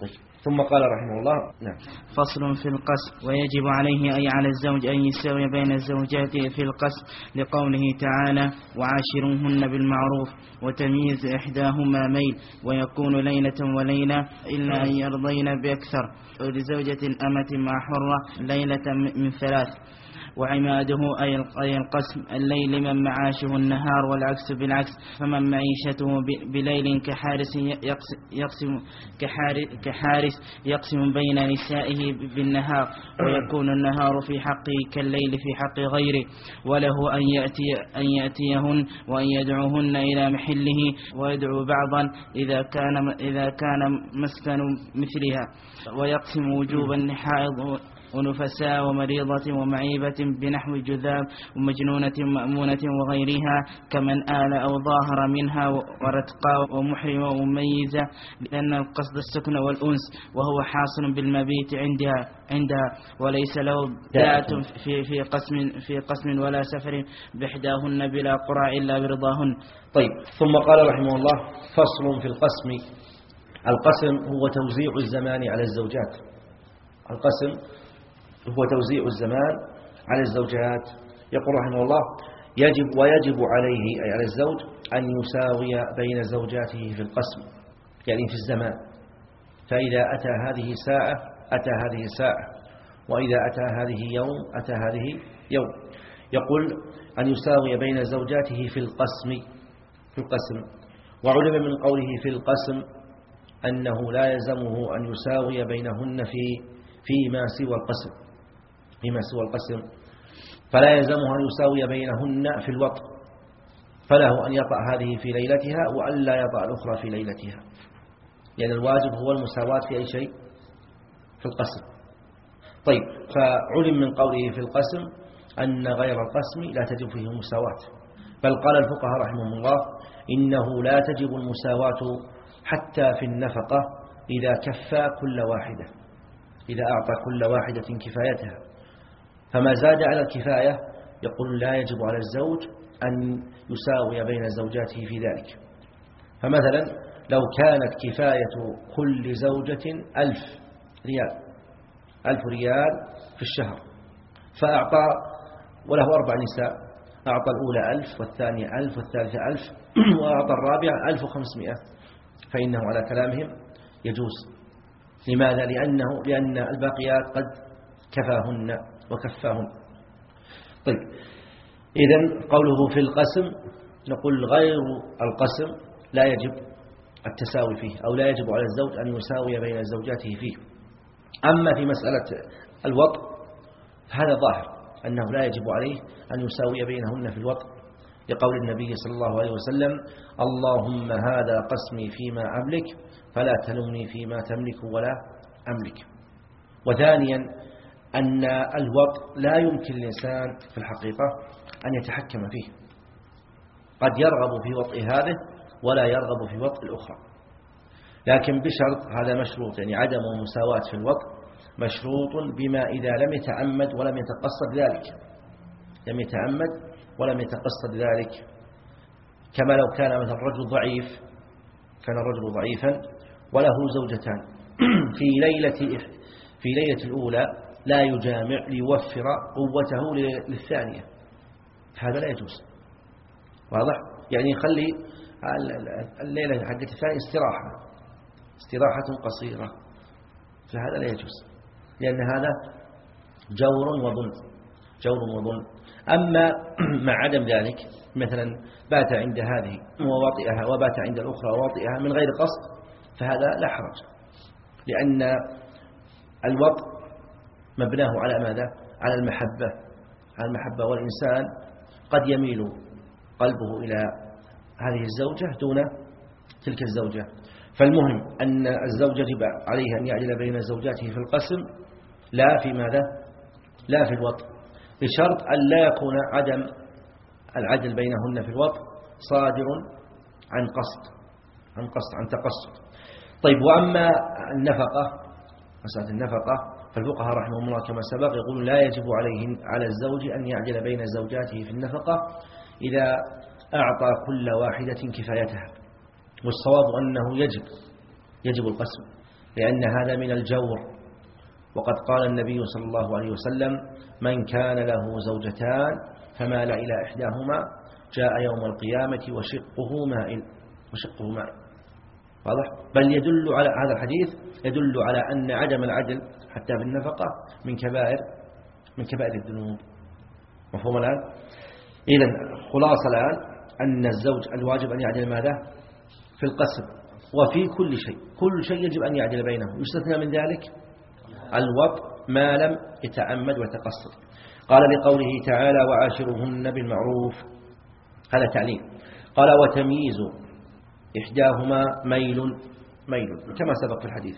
طيب. ثم قال رحمه الله نعم. فصل في القسم ويجب عليه أي على الزوج أن يساوي بين الزوجات في القسم لقوله تعالى وعاشرهن بالمعروف وتمييز إحداهما ميل ويكون ليلة وليلة إلا أن يرضين بأكثر. ولزوجة أمة مع حرة ليلة من ثلاث. وعماده أي القسم الليل من معاشه النهار والعكس بالعكس فمن معيشته بليل كحارس يقسم كحارس يقسم بين نسائه بالنهار ويكون النهار في حقه كالليل في حق غيره وله أن يأتي أن يأتيهن وأن يدعوهن إلى محله ويدعو بعضا إذا كان إذا كان مسكن مثلها ويقسم وجوب الحائض ونفساء ومريضة ومعيبة بنحو جذاب ومجنونة مأمونة وغيرها كمن آل أو ظاهر منها ورتقى ومحرمة ومميزة لأن القصد السكن والأنس وهو حاصل بالمبيت عندها عندها. وليس له داعة في في قسم في قسم ولا سفر بإحداهن بلا قرى إلا برضاهن. طيب ثم قال رحمه الله فصل في القسم. القسم هو توزيع الزمان على الزوجات. القسم هو توزيع الزمان على الزوجات. يقول رحمه الله يجب ويجب عليه أي على الزوج أن يساوي بين زوجاته في القسم يعني في الزمان. فإذا أتى هذه ساعة أتى هذه ساعة وإذا أتى هذه يوم أتى هذه يوم. يقول أن يساوي بين زوجاته في القسم في القسم. وعلم من قوله في القسم أنه لا يلزمه أن يساوي بينهن في فيما سوى القسم. فيما سوى القسم. فلا يلزمه أن يساوي بينهن في الوطن فله أن يطأ هذه في ليلتها وأن لا يطأ الأخرى في ليلتها. لأن الواجب هو المساواة في أي شيء؟ في القسم. طيب فعلم من قوله في القسم أن غير القسم لا تجب فيه المساواة. بل قال الفقهاء رحمهم الله إنه لا تجب المساواة حتى في النفقة إذا كفى كل واحدة إذا أعطى كل واحدة كفايتها. فما زاد على الكفاية يقول لا يجب على الزوج أن يساوي بين زوجاته في ذلك. فمثلا لو كانت كفاية كل زوجة ألف ريال ألف ريال في الشهر فأعطى وله أربع نساء أعطى الأولى ألف والثانية ألف والثالثة ألف وأعطى الرابعة ألف وخمسمائة. فإنه على كلامهم يجوز. لماذا؟ لأنه لأن الباقيات قد كفاهن. وكفاهن طيب إذا قوله في القسم نقول غير القسم لا يجب التساوي فيه أو لا يجب على الزوج أن يساوي بين زوجاته فيه. أما في مسألة الوطء فهذا ظاهر أنه لا يجب عليه أن يساوي بينهن في الوطء لقول النبي صلى الله عليه وسلم اللهم هذا قسمي فيما أملك فلا تلمني فيما تملك ولا أملك. وثانيا أن الوط لا يمكن الإنسان في الحقيقة أن يتحكم فيه. قد يرغب في وطء هذه ولا يرغب في وطء الأخرى. لكن بشرط هذا مشروط يعني عدم المساواة في الوطء مشروط بما إذا لم يتعمد ولم يتقصد ذلك. لم يتعمد ولم يتقصد ذلك. كما لو كان مثلا الرجل ضعيف كان الرجل ضعيفا وله زوجتان. في ليلة في ليلة الأولى لا يجامع ليوفر قوته للثانية. هذا لا يجوز. واضح؟ يعني يخلي الليلة حقت الثانية استراحة. استراحة قصيرة. فهذا لا يجوز. لأن هذا جور وظلم. جور وظلم. أما مع عدم ذلك مثلا بات عند هذه وواطئها وبات عند الأخرى وواطئها من غير قصد فهذا لا حرج. لأن الوطء مبناه على ماذا؟ على المحبة. على المحبة والإنسان قد يميل قلبه إلى هذه الزوجة دون تلك الزوجة. فالمهم أن الزوج يجب عليه أن يعدل بين زوجاته في القسم لا في ماذا؟ لا في الوطء بشرط أن لا يكون عدم العدل بينهن في الوطء صادر عن قصد عن قصد عن تقصد. طيب وأما النفقة مسألة النفقة فالفقهاء رحمهم الله كما سبق يقول لا يجب عليه على الزوج أن يعدل بين زوجاته في النفقة إذا أعطى كل واحدة كفايتها والصواب أنه يجب يجب القسم لأن هذا من الجور. وقد قال النبي صلى الله عليه وسلم من كان له زوجتان فمال إلى إحداهما جاء يوم القيامة وشقه مائل وشقه مائل واضح؟ بل يدل على هذا الحديث يدل على أن عدم العدل حتى في النفقة من كبائر من كبائر الذنوب. مفهوم الآن؟ إذا خلاصة الآن أن الزوج الواجب أن يعدل ماذا؟ في القسم وفي كل شيء. كل شيء يجب أن يعدل بينهم. يستثنى من ذلك الوط ما لم يتعمد وتقصد قال لقوله تعالى وعاشرهن بالمعروف هذا تعليم. قال وتمييز إحداهما ميل ميل كما سبق في الحديث.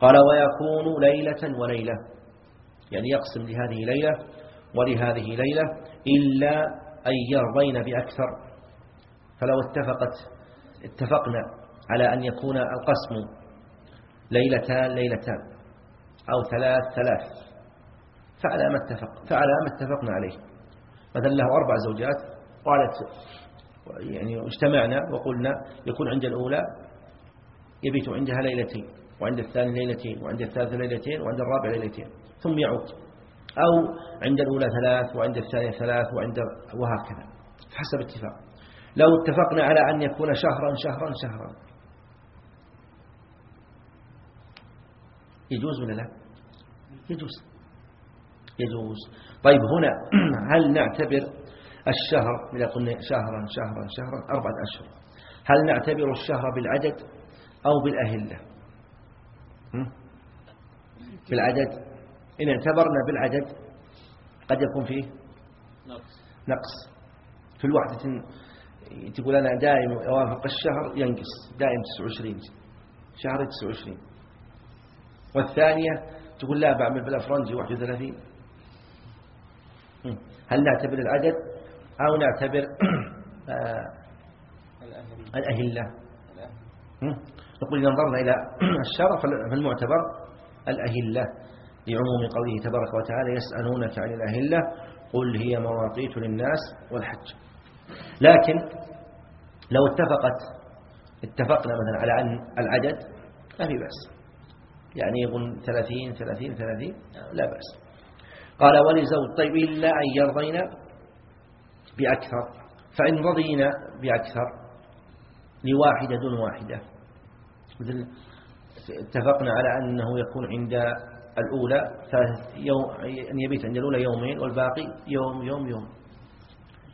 قال ويكون ليلة وليلة. يعني يقسم لهذه ليلة ولهذه ليلة إلا أن يرضين بأكثر. فلو اتفقت اتفقنا على أن يكون القسم ليلتان ليلتان أو ثلاث ثلاث. فعلى ما اتفق فعلى ما اتفقنا عليه. مثلا له أربع زوجات قالت يعني اجتمعنا وقلنا يكون عند الأولى يبيت عندها ليلتين. وعند الثاني ليلتين وعند الثالث ليلتين وعند الرابع ليلتين ثم يعود. أو عند الأولى ثلاث وعند الثانية ثلاث وعند وهكذا حسب اتفاق. لو اتفقنا على أن يكون شهرا شهرا شهرا. يجوز ولا لا؟ يجوز. يجوز. طيب هنا هل نعتبر الشهر إذا قلنا شهرا شهرا شهرا أربعة أشهر هل نعتبر الشهر بالعدد أو بالأهلة؟ بالعدد. إن اعتبرنا بالعدد قد يكون فيه نقص. في الوحدة تقول أنا دائم أوافق الشهر ينقص. دائم 29 شهر 29 والثانية تقول لا بعمل بالأفرنجي 31 هل نعتبر العدد أو نعتبر آه، الأهلة؟ نقول إذا نظرنا إلى الشرع فالمعتبر الأهلة. لعموم قوله تبارك وتعالى يسألونك عن الأهلة قل هي مواقيت للناس والحج. لكن لو اتفقت اتفقنا مثلا على العدد ما في بأس. يعني يقول ثلاثين ثلاثين ثلاثين لا بأس. قال ولزوج طيب إلا أن يرضين بأكثر فإن رضينا بأكثر لواحدة دون واحدة. مثل اتفقنا على أنه يكون عند الأولى يوم أن يبيت عند الأولى يومين والباقي يوم يوم يوم.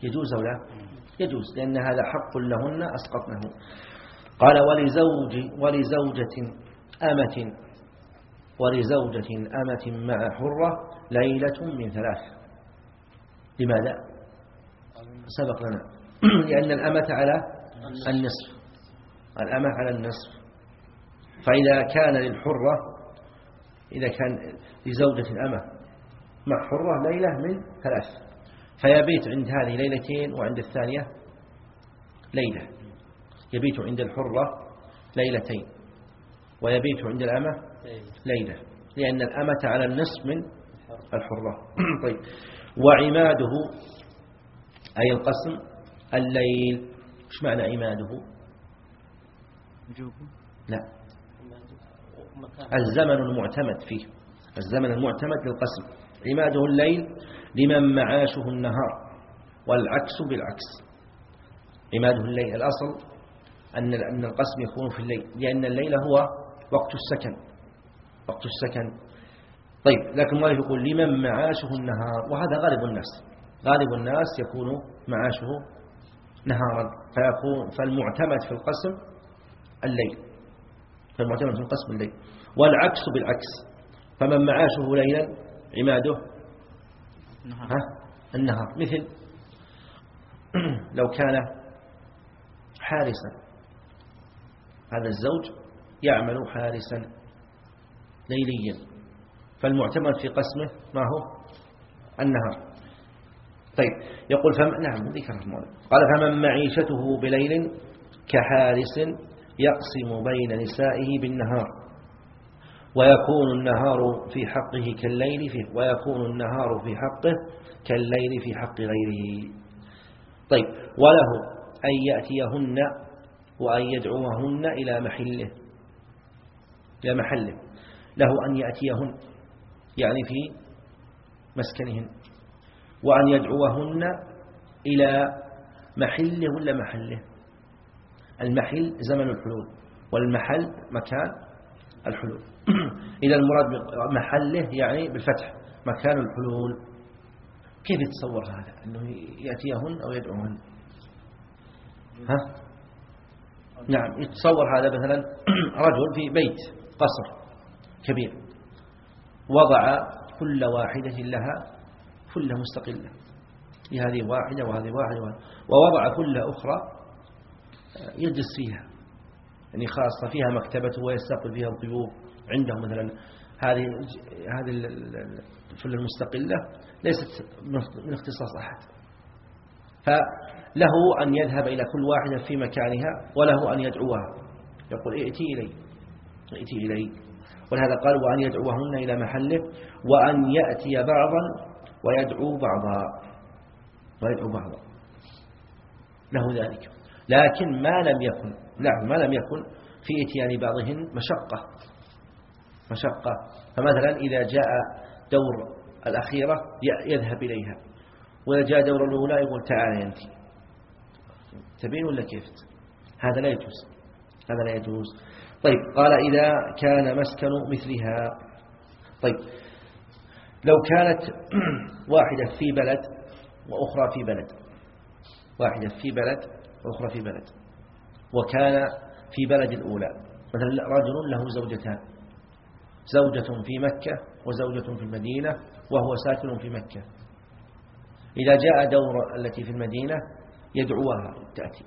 يجوز أو لا؟ يجوز لأن هذا حق لهن أسقطنه. قال ولزوج ولزوجة أمة ولزوجة أمة مع حرة ليلة من ثلاث. لماذا؟ سبق لنا. لأن الأمة على النصف. الأمة على النصف. فإذا كان للحرة إذا كان لزوجة الأمة مع حرة ليلة من ثلاث. فيبيت عند هذه ليلتين وعند الثانية ليلة. يبيت عند الحرة ليلتين ويبيت عند الأمة ليلة. لأن الأمة على النصف من الحرة. طيب. وعماده أي القسم الليل. إيش معنى عماده؟ لا. الزمن المعتمد فيه. الزمن المعتمد للقسم. عماده الليل لمن معاشه النهار والعكس بالعكس. عماده الليل الأصل أن القسم يكون في الليل لأن الليل هو وقت السكن. وقت السكن. طيب لكن الله يقول لمن معاشه النهار وهذا غالب الناس. غالب الناس يكون معاشه نهارا. فيكون فالمعتمد في القسم الليل. فالمعتمد في القسم الليل والعكس بالعكس. فمن معاشه ليلا عماده ها؟ النهار. مثل لو كان حارسا. هذا الزوج يعمل حارسا ليليا. فالمعتمد في قسمه ما هو؟ النهار. طيب يقول فم... نعم ذكر قال فمن معيشته بليل كحارس يقسم بين نسائه بالنهار. ويكون النهار في حقه كالليل فيه ويكون النهار في حقه كالليل في حق غيره. طيب وله أن يأتيهن وأن يدعوهن إلى محله. إلى محله. له أن يأتيهن يعني في مسكنهن. وأن يدعوهن إلى محله ولا محله؟ المحل زمن الحلول والمحل مكان الحلول. إذا المراد محله يعني بالفتح مكان الحلول. كيف يتصور هذا؟ أنه يأتيهن أو يدعوهن؟ ها؟ نعم يتصور هذا مثلا رجل في بيت قصر كبير وضع كل واحدة لها كل مستقلة. لهذه واحدة وهذه واحدة ووضع كل أخرى يجلس فيها يعني خاصة فيها مكتبته ويستقبل فيها الضيوف عنده مثلا. هذه هذه الفلة المستقلة ليست من اختصاص أحد. فله أن يذهب إلى كل واحدة في مكانها وله أن يدعوها. يقول ائتي إلي ائتي إلي. ولهذا قال وأن يدعوهن إلى محله وأن يأتي بعضا ويدعو بعضا ويدعو بعضا. له ذلك. لكن ما لم يكن نعم ما لم يكن في إتيان بعضهن مشقة مشقة. فمثلا إذا جاء دور الأخيرة يذهب إليها وإذا جاء دور الأولى يقول تعالى أنت. تبين ولا كيف؟ هذا لا يجوز هذا لا يجوز. طيب قال إذا كان مسكن مثلها. طيب لو كانت واحدة في بلد وأخرى في بلد واحدة في بلد وأخرى في بلد وكان في بلد الأولى. مثلا رجل له زوجتان زوجة في مكة وزوجة في المدينة وهو ساكن في مكة. إذا جاء دور التي في المدينة يدعوها تأتي.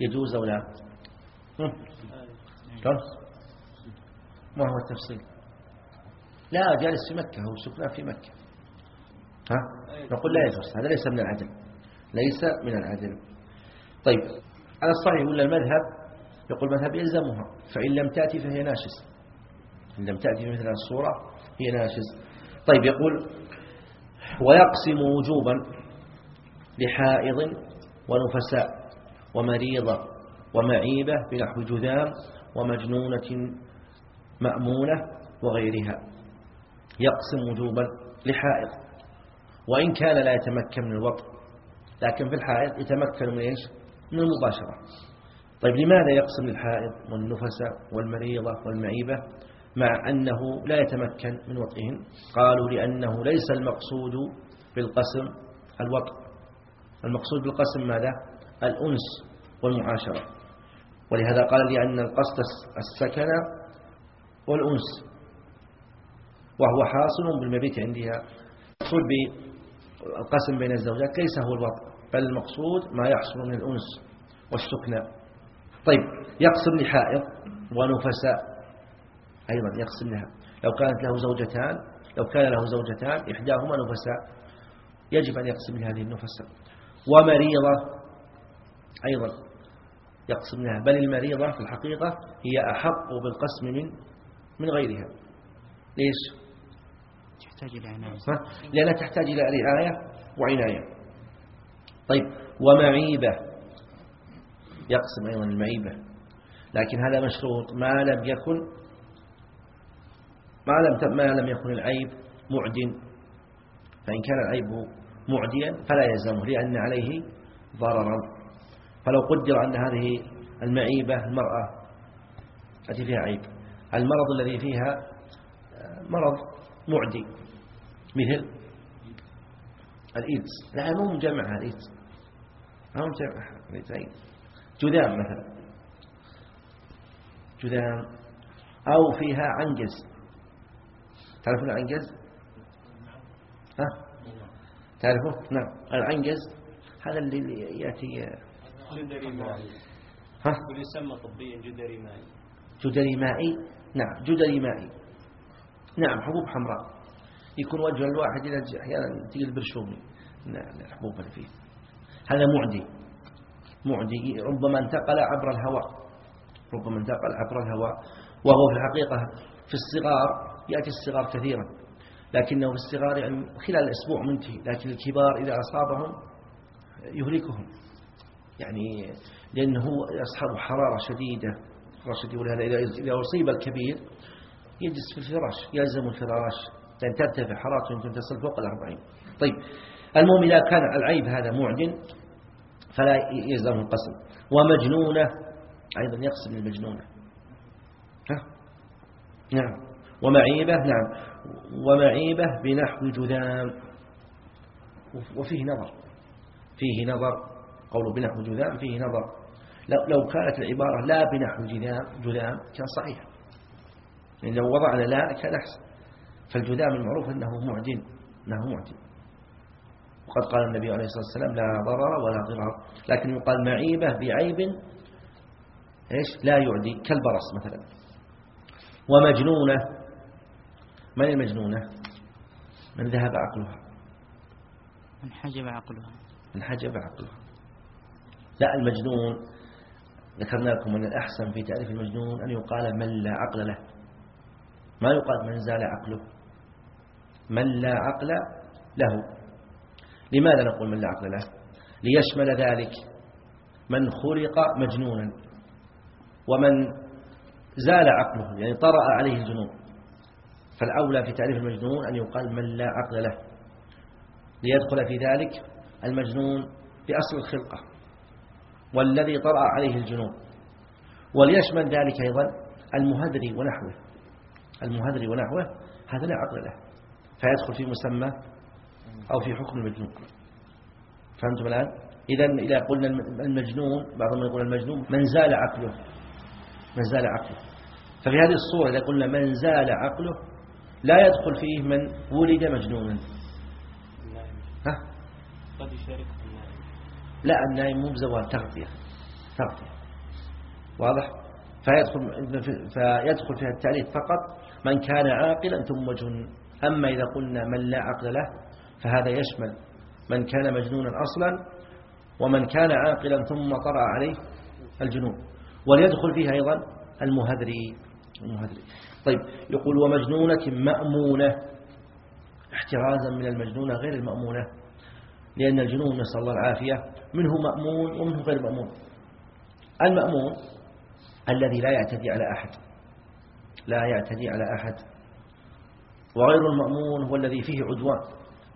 يجوز أو لا ما هو التفصيل؟ لا جالس في مكة هو سكناه في مكة. ها؟ نقول لا يجوز هذا ليس من العدل ليس من العدل. طيب على الصحيح ولا المذهب؟ يقول المذهب يلزمها فإن لم تأتي فهي ناشز. إن لم تأتي مثل الصورة هي ناشز. طيب يقول ويقسم وجوبا لحائض ونفساء ومريضة ومعيبة بنحو جذام ومجنونة مأمونة وغيرها. يقسم وجوبا لحائض. وإن كان لا يتمكن من الوقت لكن في الحائض يتمكن من إيش؟ من المباشرة. طيب لماذا يقسم الحائض والنفساء والمريضة والمعيبة مع أنه لا يتمكن من وطئهن؟ قالوا لأنه ليس المقصود بالقسم الوطء المقصود بالقسم ماذا؟ الأنس والمعاشرة. ولهذا قال لأن القصد السكن والأنس. وهو حاصل بالمبيت عندها. المقصود بالقسم بين الزوجات ليس هو الوطء بل المقصود ما يحصل من الأنس والسكنى. طيب يقسم لحائض ونفساء. أيضا يقسم لها. لو كانت له زوجتان لو كان له زوجتان إحداهما نفساء. يجب أن يقسم لهذه النفساء. ومريضة أيضا يقسم لها. بل المريضة في الحقيقة هي أحق بالقسم من من غيرها. ليش؟ تحتاج إلى عناية. لأنها تحتاج إلى رعاية وعناية. طيب ومعيبة. يقسم أيضا المعيبة. لكن هذا مشروط. ما لم يكن ما لم ما لم يكن العيب معد فإن كان العيب معديا فلا يلزمه لأن عليه ضررا. فلو قدر أن هذه المعيبة المرأة التي فيها عيب المرض الذي فيها مرض معدي مثل الإيدز. لا مو مجمع الإيدز. مو مجمع جذام مثلا جذام أو فيها عنجز تعرفون العنجز ها؟ تعرفون؟ نعم العنجز هذا اللي يأتي جدري مائي ها؟ يسمى طبيا جدري مائي جدري مائي نعم جدري مائي نعم حبوب حمراء. يكون وجه الواحد إلى أحيانا تقل برشومي نعم الحبوب اللي فيه هذا معدي. معدي ربما انتقل عبر الهواء. ربما انتقل عبر الهواء. وهو في الحقيقة في الصغار يأتي الصغار كثيرا. لكنه في الصغار يعني خلال الأسبوع منتهي. لكن الكبار إذا أصابهم يهلكهم. يعني لأنه يصحب حرارة شديدة. حرارة ولهذا إذا أصيب الكبير يجلس في الفراش يلزم الفراش. لأن ترتفع حرارته يمكن تصل فوق الأربعين. طيب. المهم إذا كان العيب هذا معدن فلا يلزم القسم. ومجنونة أيضا يقسم المجنونة ها؟ نعم. ومعيبة؟ نعم. ومعيبة بنحو جذام. وفيه نظر. فيه نظر. قوله بنحو جذام فيه نظر. لو كانت العبارة لا بنحو جذام جذام كان صحيح. يعني لو وضعنا لا كان أحسن. فالجذام المعروف أنه معدن أنه معدن وقد قال النبي عليه الصلاة والسلام لا ضرر ولا ضرار. لكن يقال معيبة بعيب إيش؟ لا يعدي كالبرص مثلا. ومجنونة من المجنونة؟ من ذهب عقلها. من حجب عقلها. من حجب عقلها. لا المجنون ذكرنا لكم أن الأحسن في تعريف المجنون أن يقال من لا عقل له. ما يقال من زال عقله. من لا عقل له. لماذا نقول من لا عقل له ليشمل ذلك من خلق مجنونا ومن زال عقله يعني طرأ عليه الجنون. فالأولى في تعريف المجنون أن يقال من لا عقل له. ليدخل في ذلك المجنون بأصل الخلقة والذي طرأ عليه الجنون. وليشمل ذلك أيضا المهدري ونحوه. المهدري ونحوه هذا لا عقل له. فيدخل في مسمى أو في حكم المجنون. فهمتم الآن؟ إذا إذا قلنا المجنون بعضهم يقول المجنون من زال عقله. من زال عقله. ففي هذه الصورة إذا قلنا من زال عقله لا يدخل فيه من ولد مجنونا. ها؟ قد يشارك لا النائم مو بزوال تغطية. تغطية. واضح؟ فيدخل فيدخل فيها التعريف فقط من كان عاقلا ثم جن. أما إذا قلنا من لا عقل له فهذا يشمل من كان مجنونا أصلا ومن كان عاقلا ثم طرأ عليه الجنون. وليدخل فيها أيضا المهذري. المهذري. طيب يقول ومجنونة مأمونة. احترازا من المجنونة غير المأمونة لأن الجنون نسأل الله العافية منه مأمون ومنه غير مأمون. المأمون الذي لا يعتدي على أحد. لا يعتدي على أحد. وغير المأمون هو الذي فيه عدوان.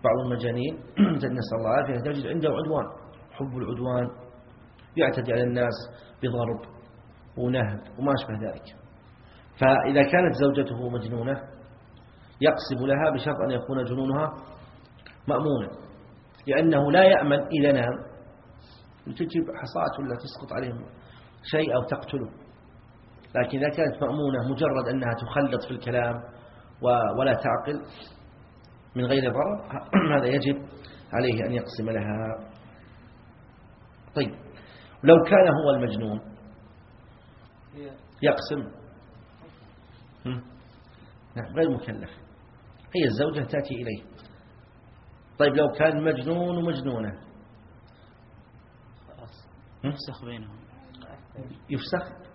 بعض المجانين نسأل الله العافية تجد عنده عدوان. حب العدوان يعتدي على الناس بضرب ونهب وما أشبه ذلك. فإذا كانت زوجته مجنونة يقسم لها بشرط أن يكون جنونها مأمونا لأنه لا يأمن إذا نام. تجيب حصاة ولا تسقط عليهم شيء أو تقتله. لكن إذا كانت مأمونة مجرد أنها تخلط في الكلام ولا تعقل من غير ضرر هذا يجب عليه أن يقسم لها. طيب لو كان هو المجنون يقسم. نعم غير مكلف. هي الزوجة تأتي إليه. طيب لو كان مجنون ومجنونة. يفسخ بينهم. يفسخ؟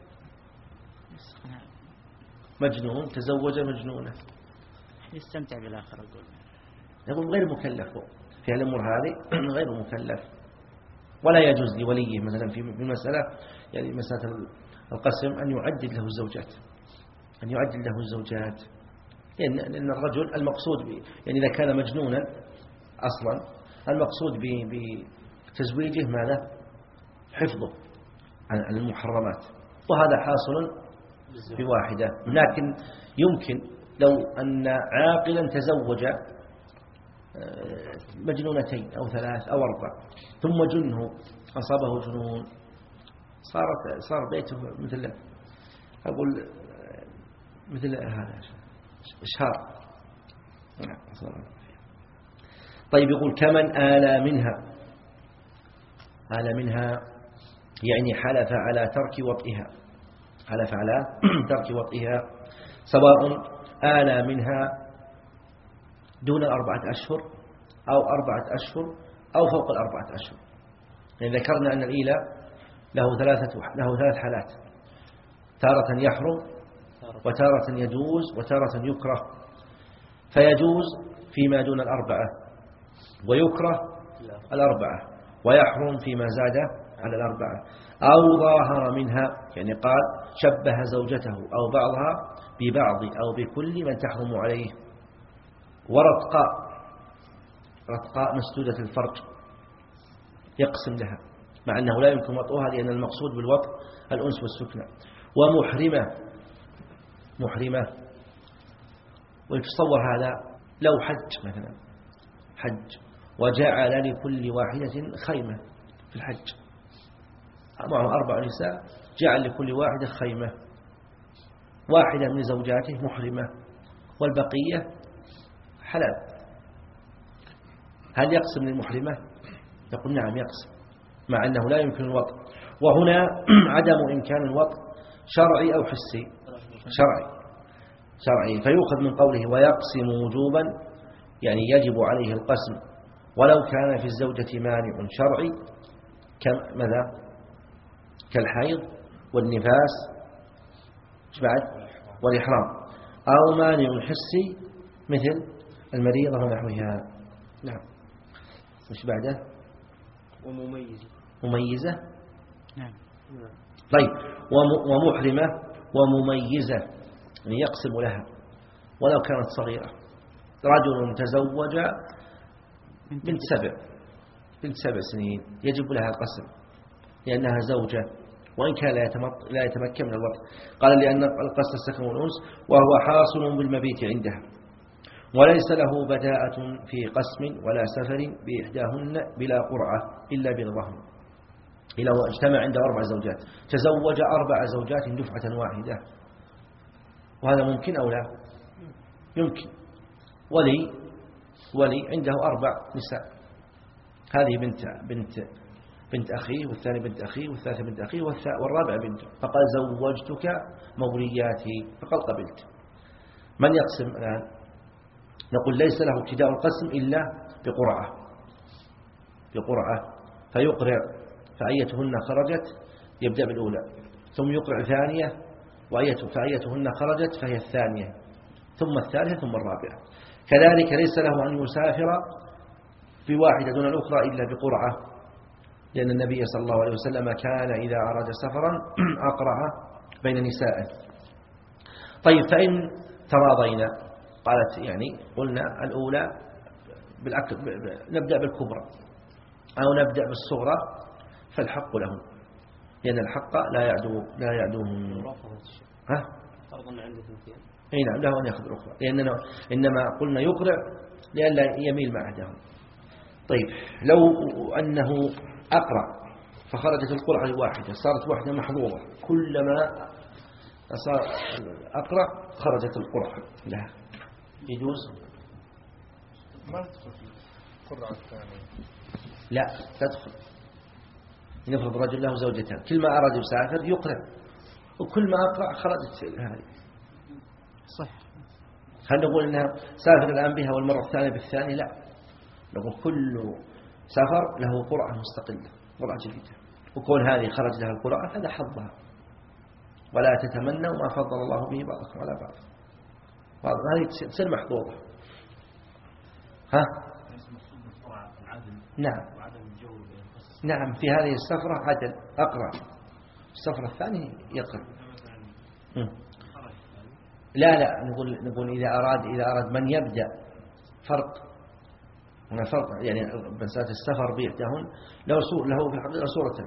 مجنون تزوج مجنونة. يستمتع بالآخر أقول. يقول غير مكلف. في الأمور هذه غير مكلف. ولا يجوز لوليه مثلا في المسألة يعني مسألة القسم أن يعدد له الزوجات. أن يعدل له الزوجات. لأن الرجل المقصود. يعني إذا كان مجنونا أصلا المقصود بتزويجه ماذا؟ حفظه عن المحرمات. وهذا حاصل بواحدة. لكن يمكن لو أن عاقلا تزوج مجنونتين أو ثلاث أو أربع. ثم جنه أصابه جنون. صارت صار بيته مثل أقول مثل هذا إشهار نعم طيب يقول كمن آلى منها؟ آلى منها يعني حلف على ترك وطئها. حلف على ترك وطئها. سواء آلى منها دون الأربعة أشهر أو أربعة أشهر أو فوق الأربعة أشهر. يعني ذكرنا أن الإيلاء له ثلاثة له ثلاث حالات. تارة يحرم وتارة يجوز وتارة يكره. فيجوز فيما دون الأربعة ويكره الأربعة ويحرم فيما زاد على الأربعة. أو ظاهر منها يعني قال شبه زوجته أو بعضها ببعض أو بكل من تحرم عليه. ورتقاء. رتقاء مسدودة الفرج. يقسم لها مع أنه لا يمكن وطئها لأن المقصود بالوطء الأنس والسكنى. ومحرمة محرمة. ويتصور هذا لو حج مثلا. حج. وجعل لكل واحدة خيمة في الحج. معه أربع نساء جعل لكل واحدة خيمة. واحدة من زوجاته محرمة. والبقية حلال. هل يقسم للمحرمة؟ يقول نعم يقسم مع أنه لا يمكن الوطء وهنا عدم إمكان الوطء شرعي أو حسي؟ شرعي. شرعي. فيؤخذ من قوله ويقسم وجوبا يعني يجب عليه القسم. ولو كان في الزوجة مانع شرعي كماذا كالحيض والنفاس بعد؟ والإحرام. أو مانع حسي مثل المريضة ونحوها. نعم. مش بعده؟ ومميزة. مميزة؟ نعم. طيب. ومحرمة ومميزة. يعني يقسم لها. ولو كانت صغيرة. رجل تزوج بنت سبع. بنت سبع سنين. يجب لها القسم لأنها زوجة. وإن كان لا يتمكن من الوقت. قال لأن القصد السكن والأنس وهو حاصل بالمبيت عندها. وليس له بداءة في قسم ولا سفر بإحداهن بلا قرعة إلا برضاهن إلى اجتمع عنده أربع زوجات. تزوج أربع زوجات دفعة واحدة. وهذا ممكن أو لا؟ يمكن. ولي ولي عنده أربع نساء. هذه بنت بنت بنت أخيه والثاني بنت أخيه والثالثة بنت أخيه والرابع بنت. فقال زوجتك مولياتي. فقال قبلت. من يقسم الآن؟ نقول ليس له ابتداء القسم إلا بقرعة. بقرعة فيقرع فأيتهن خرجت يبدأ بالأولى. ثم يقرع ثانية فأيتهن خرجت فهي الثانية. ثم الثالثة ثم الرابعة. كذلك ليس له أن يسافر بواحدة دون الأخرى إلا بقرعة. لأن النبي صلى الله عليه وسلم كان إذا أراد سفرا أقرع بين نسائه. طيب فإن تراضينا. قالت يعني قلنا الأولى نبدأ بالكبرى أو نبدأ بالصغرى فالحق لهم. لأن الحق لا يعدو لا يعدوهم ها؟ عنده اثنتين إي نعم له أن ياخذ الأخرى. لاننا إنما قلنا يقرع لئلا يميل مع احدهم طيب لو أنه أقرأ فخرجت القرعة الواحدة صارت واحدة محظوظة كلما صار أقرأ خرجت القرعة لها. يجوز؟ ما تدخل في القرعة الثانية لا تدخل. نفرض رجل له زوجتان. كل ما أراد يسافر يقرأ. وكل ما أقرأ خرجت هذه. صح. هل نقول أنها سافر الآن بها والمرة الثانية بالثانية لا. نقول كل سفر له قرعة مستقلة قرعة جديدة. وكون هذه خرج لها القرعة هذا حظها. ولا تتمنوا ما فضل الله به بعضكم على بعض. هذه تصير محظوظة ها؟ نعم. نعم في هذه السفرة عدل أقرأ. السفرة الثانية يقرأ. لا لا نقول نقول إذا أراد إذا أراد من يبدأ فرق. هنا فرق يعني مسألة السفر بإحداهن له له في الحقيقة صورتين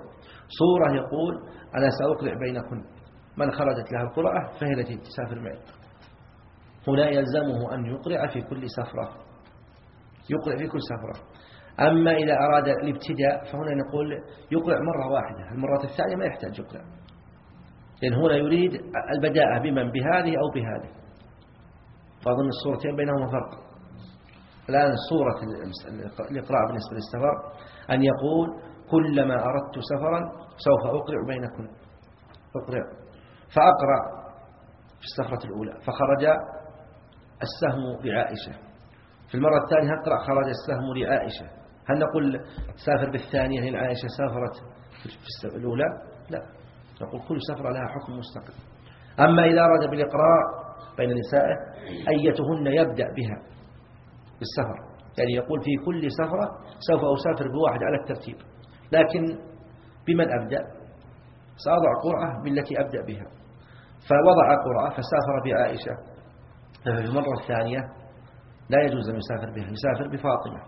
صورة يقول أنا سأقرع بينكن. من خرجت لها القرعة فهي التي تسافر معي هنا يلزمه أن يقرع في كل سفرة. يقرع في كل سفرة. أما إذا أراد الابتداء فهنا نقول يقرع مرة واحدة. المرة الثانية ما يحتاج يقرع. لأن هنا يريد البداءة بمن؟ بهذه أو بهذه. فأظن الصورتين بينهما فرق. الآن صورة الإقراء بالنسبة للسفر أن يقول كلما أردت سفرا سوف أقرع بينكم أقرع. فأقرأ في السفرة الأولى. فخرج السهم لعائشة. في المرة الثانية أقرأ خرج السهم لعائشة. هل نقول سافر بالثانية لعائشة سافرت في الأولى؟ لا. نقول كل سفرة لها حكم مستقل أما إذا أراد بالإقراء بين نسائه أيتهن يبدأ بها بالسفر. يعني يقول في كل سفرة سوف أسافر بواحد على الترتيب. لكن بمن أبدأ؟ سأضع قرعة بالتي أبدأ بها. فوضع قرعة فسافر بعائشة. ففي المرة الثانية لا يجوز أن يسافر بها يسافر بفاطمة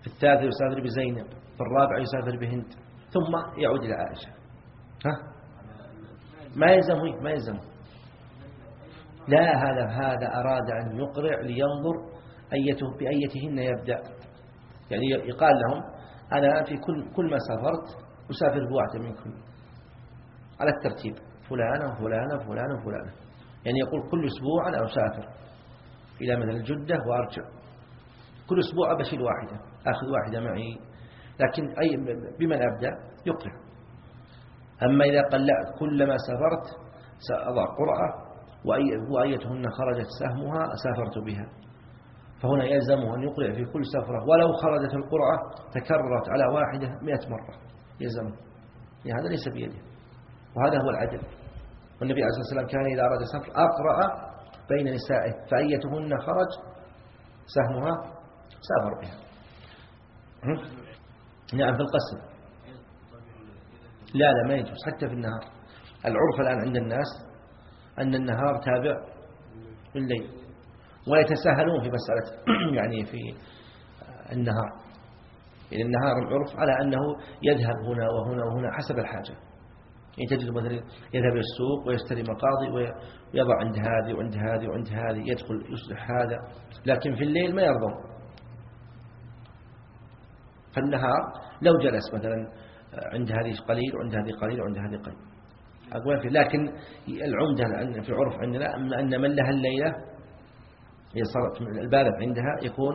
في الثالثة يسافر بزينب في الرابع يسافر بهند ثم يعود إلى عائشة. ها؟ ما يلزمه ما يلزمه. لا هذا هذا أراد أن يقرع لينظر أيته بأيتهن يبدأ. يعني يقال لهم أنا في كل كل ما سافرت أسافر بواحدة منكم. على الترتيب. فلانة وفلانة وفلانة وفلانة. يعني يقول كل أسبوع أنا أسافر. إلى مثل الجدة وأرجع. كل أسبوع أبشيل واحدة أخذ واحدة معي. لكن أي بمن أبدأ يقرأ. أما إذا قال لا كلما سافرت سأضع قرعة وأيتهن خرجت سهمها سافرت بها. فهنا يلزمه أن يقرأ في كل سفرة. ولو خرجت القرعة تكررت على واحدة مئة مرة. يلزمه يعني هذا ليس بيده وهذا هو العدل. والنبي عليه الصلاة والسلام كان إذا أراد سفر أقرأ بين نسائه فأيتهن خرج سهمها سافر بها. نعم في القسم. لا لا ما يجوز حتى في النهار. العرف الآن عند الناس أن النهار تابع لليل ويتساهلون في مسألة يعني في النهار. يعني النهار العرف على أنه يذهب هنا وهنا وهنا حسب الحاجة. يعني تجد مثلا يذهب إلى السوق ويشتري مقاضي ويضع عند هذه وعند هذه وعند هذه يدخل يصلح هذا لكن في الليل ما يرضون فالنهار لو جلس مثلا عند هذه قليل وعند هذه قليل وعند هذه قليل. أقول في لكن العمدة في العرف عندنا أن من لها الليلة هي صارت البالغ عندها يكون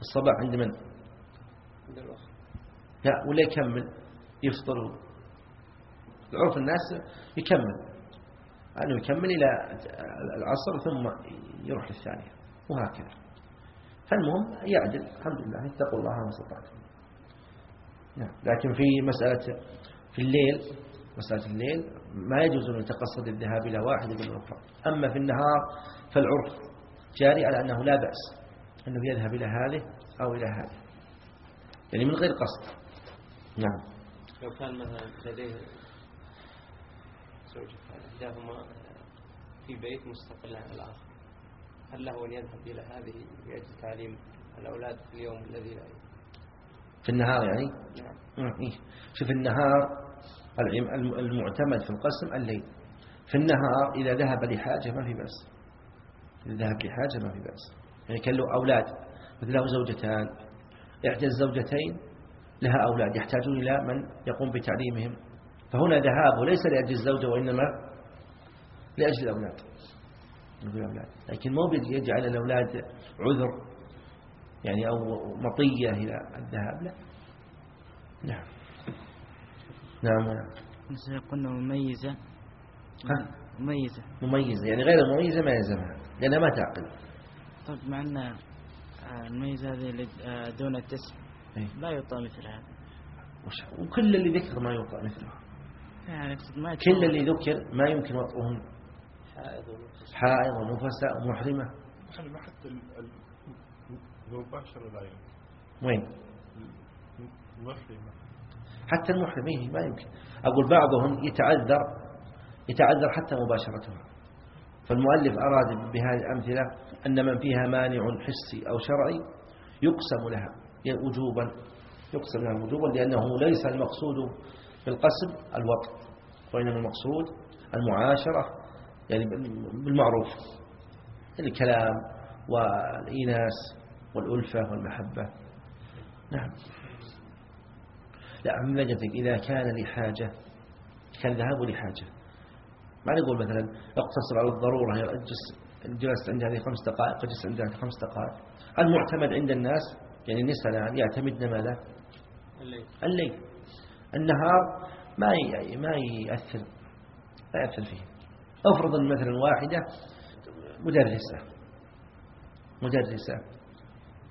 الصباح عند من؟ لا ولا يكمل يفطر عرف الناس يكمل أنه يكمل إلى العصر ثم يروح للثانية وهكذا. فالمهم يعدل. الحمد لله اتقوا الله ما استطعتم. نعم. لكن في مسألة في الليل مسألة الليل ما يجوز أن يتقصد الذهاب إلى واحد من الأخرى أما في النهار فالعرف جاري على أنه لا بأس أنه يذهب إلى هذه أو إلى هذه. يعني من غير قصد. نعم. لو كان مثلا لديه زوجة إحداهما في بيت مستقل عن الآخر. هل له أن يذهب إلى هذه لأجل تعليم الأولاد في اليوم الذي لا في النهار يعني؟ نعم. إيه. شوف النهار المعتمد في القسم الليل. في النهار إذا ذهب لحاجة ما في بأس. إذا ذهب لحاجة ما في بأس. يعني كان له أولاد مثل له زوجتان. إحدى الزوجتين لها أولاد. يحتاجون إلى من؟ يقوم بتعليمهم. فهنا ذهابه ليس لأجل الزوجة وإنما لأجل الأولاد. الأولاد. لكن مو يجعل الأولاد عذر يعني أو مطية إلى الذهاب لا. نعم. نعم. قلنا مميزة. ها؟ مميزة. مميزة يعني غير المميزة ما يلزمها لأنها ما تعقل. طيب مع أن المميزة هذه اللي دون التسع إيه. لا يعطى مثل هذا وش- وكل اللي ذكر ما يوقع مثله يعني ما كل اللي ذكر ما يمكن وطئهن حائض ونفس حائض ونفساء ومحرمة ما حتى ال- ال- المباشر لا يمكن. وين؟ المحرمة. حتى المحرم إيه ما يمكن. أقول بعضهم يتعذر يتعذر حتى مباشرتها فالمؤلف أراد بهذه الأمثلة أن من فيها مانع حسي أو شرعي يقسم لها وجوبا. يقسم لها وجوبا لأنه ليس المقصود بالقسم الوطن وإنما المقصود المعاشرة يعني بالمعروف الكلام والإيناس والألفة والمحبة. نعم. لا من إذا كان لحاجة كان ذهاب لحاجة ما نقول مثلا اقتصر على الضرورة اجلس جلست عند هذه خمس دقائق اجلس عند هذه خمس دقائق. المعتمد عند الناس؟ يعني النساء الآن يعتمدن ماذا؟ الليل. الليل. النهار ما ي- ما يأثر ما يأثر فيه. افرض أن مثلا واحدة مدرسة مدرسة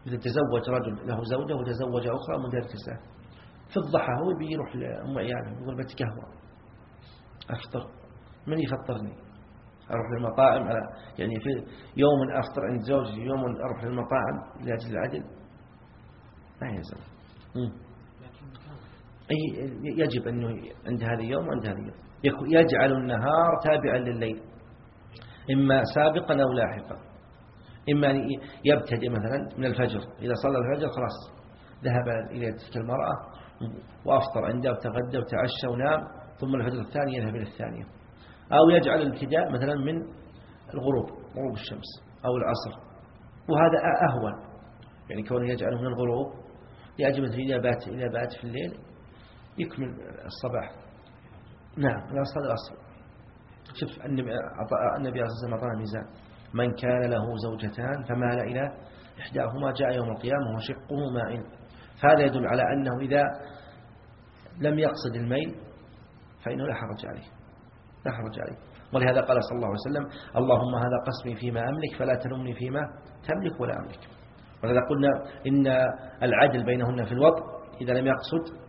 إذا تزوج رجل له زوجة وتزوج أخرى مدرسة في الضحى هو يبي يروح لأم عياله يقول بتقهوى أفطر. من يفطرني؟ أروح للمطاعم؟ على يعني في يوم أفطر عند زوجي يوم أروح للمطاعم لأجل العدل؟ ما يلزم. يجب أنه عند هذا اليوم وعند هذا اليوم. يجعل النهار تابعا لليل. إما سابقا أو لاحقا. إما أن يبتدئ مثلا من الفجر. إذا صلى الفجر خلاص ذهب إلى تلك المرأة وأفطر عنده وتغدى وتعشى ونام ثم الفجر الثاني يذهب إلى الثانية. أو يجعل الابتداء مثلا من الغروب غروب الشمس أو العصر. وهذا أهون. يعني كونه يجعله من الغروب مثلا إذا بات إذا بات في الليل. يكمل الصباح. نعم. الأصل هذا الأصل شوف النبي عليه الصلاة والسلام أعطانا ميزان. من كان له زوجتان فمال إلى إحداهما جاء يوم القيامة وشقه مائل فهذا يدل على أنه إذا لم يقصد الميل فإنه لا حرج عليه. لا حرج عليه. ولهذا قال صلى الله عليه وسلم اللهم هذا قسمي فيما أملك فلا تلومني فيما تملك ولا أملك. ولهذا قلنا إن العدل بينهن في الوضع إذا لم يقصد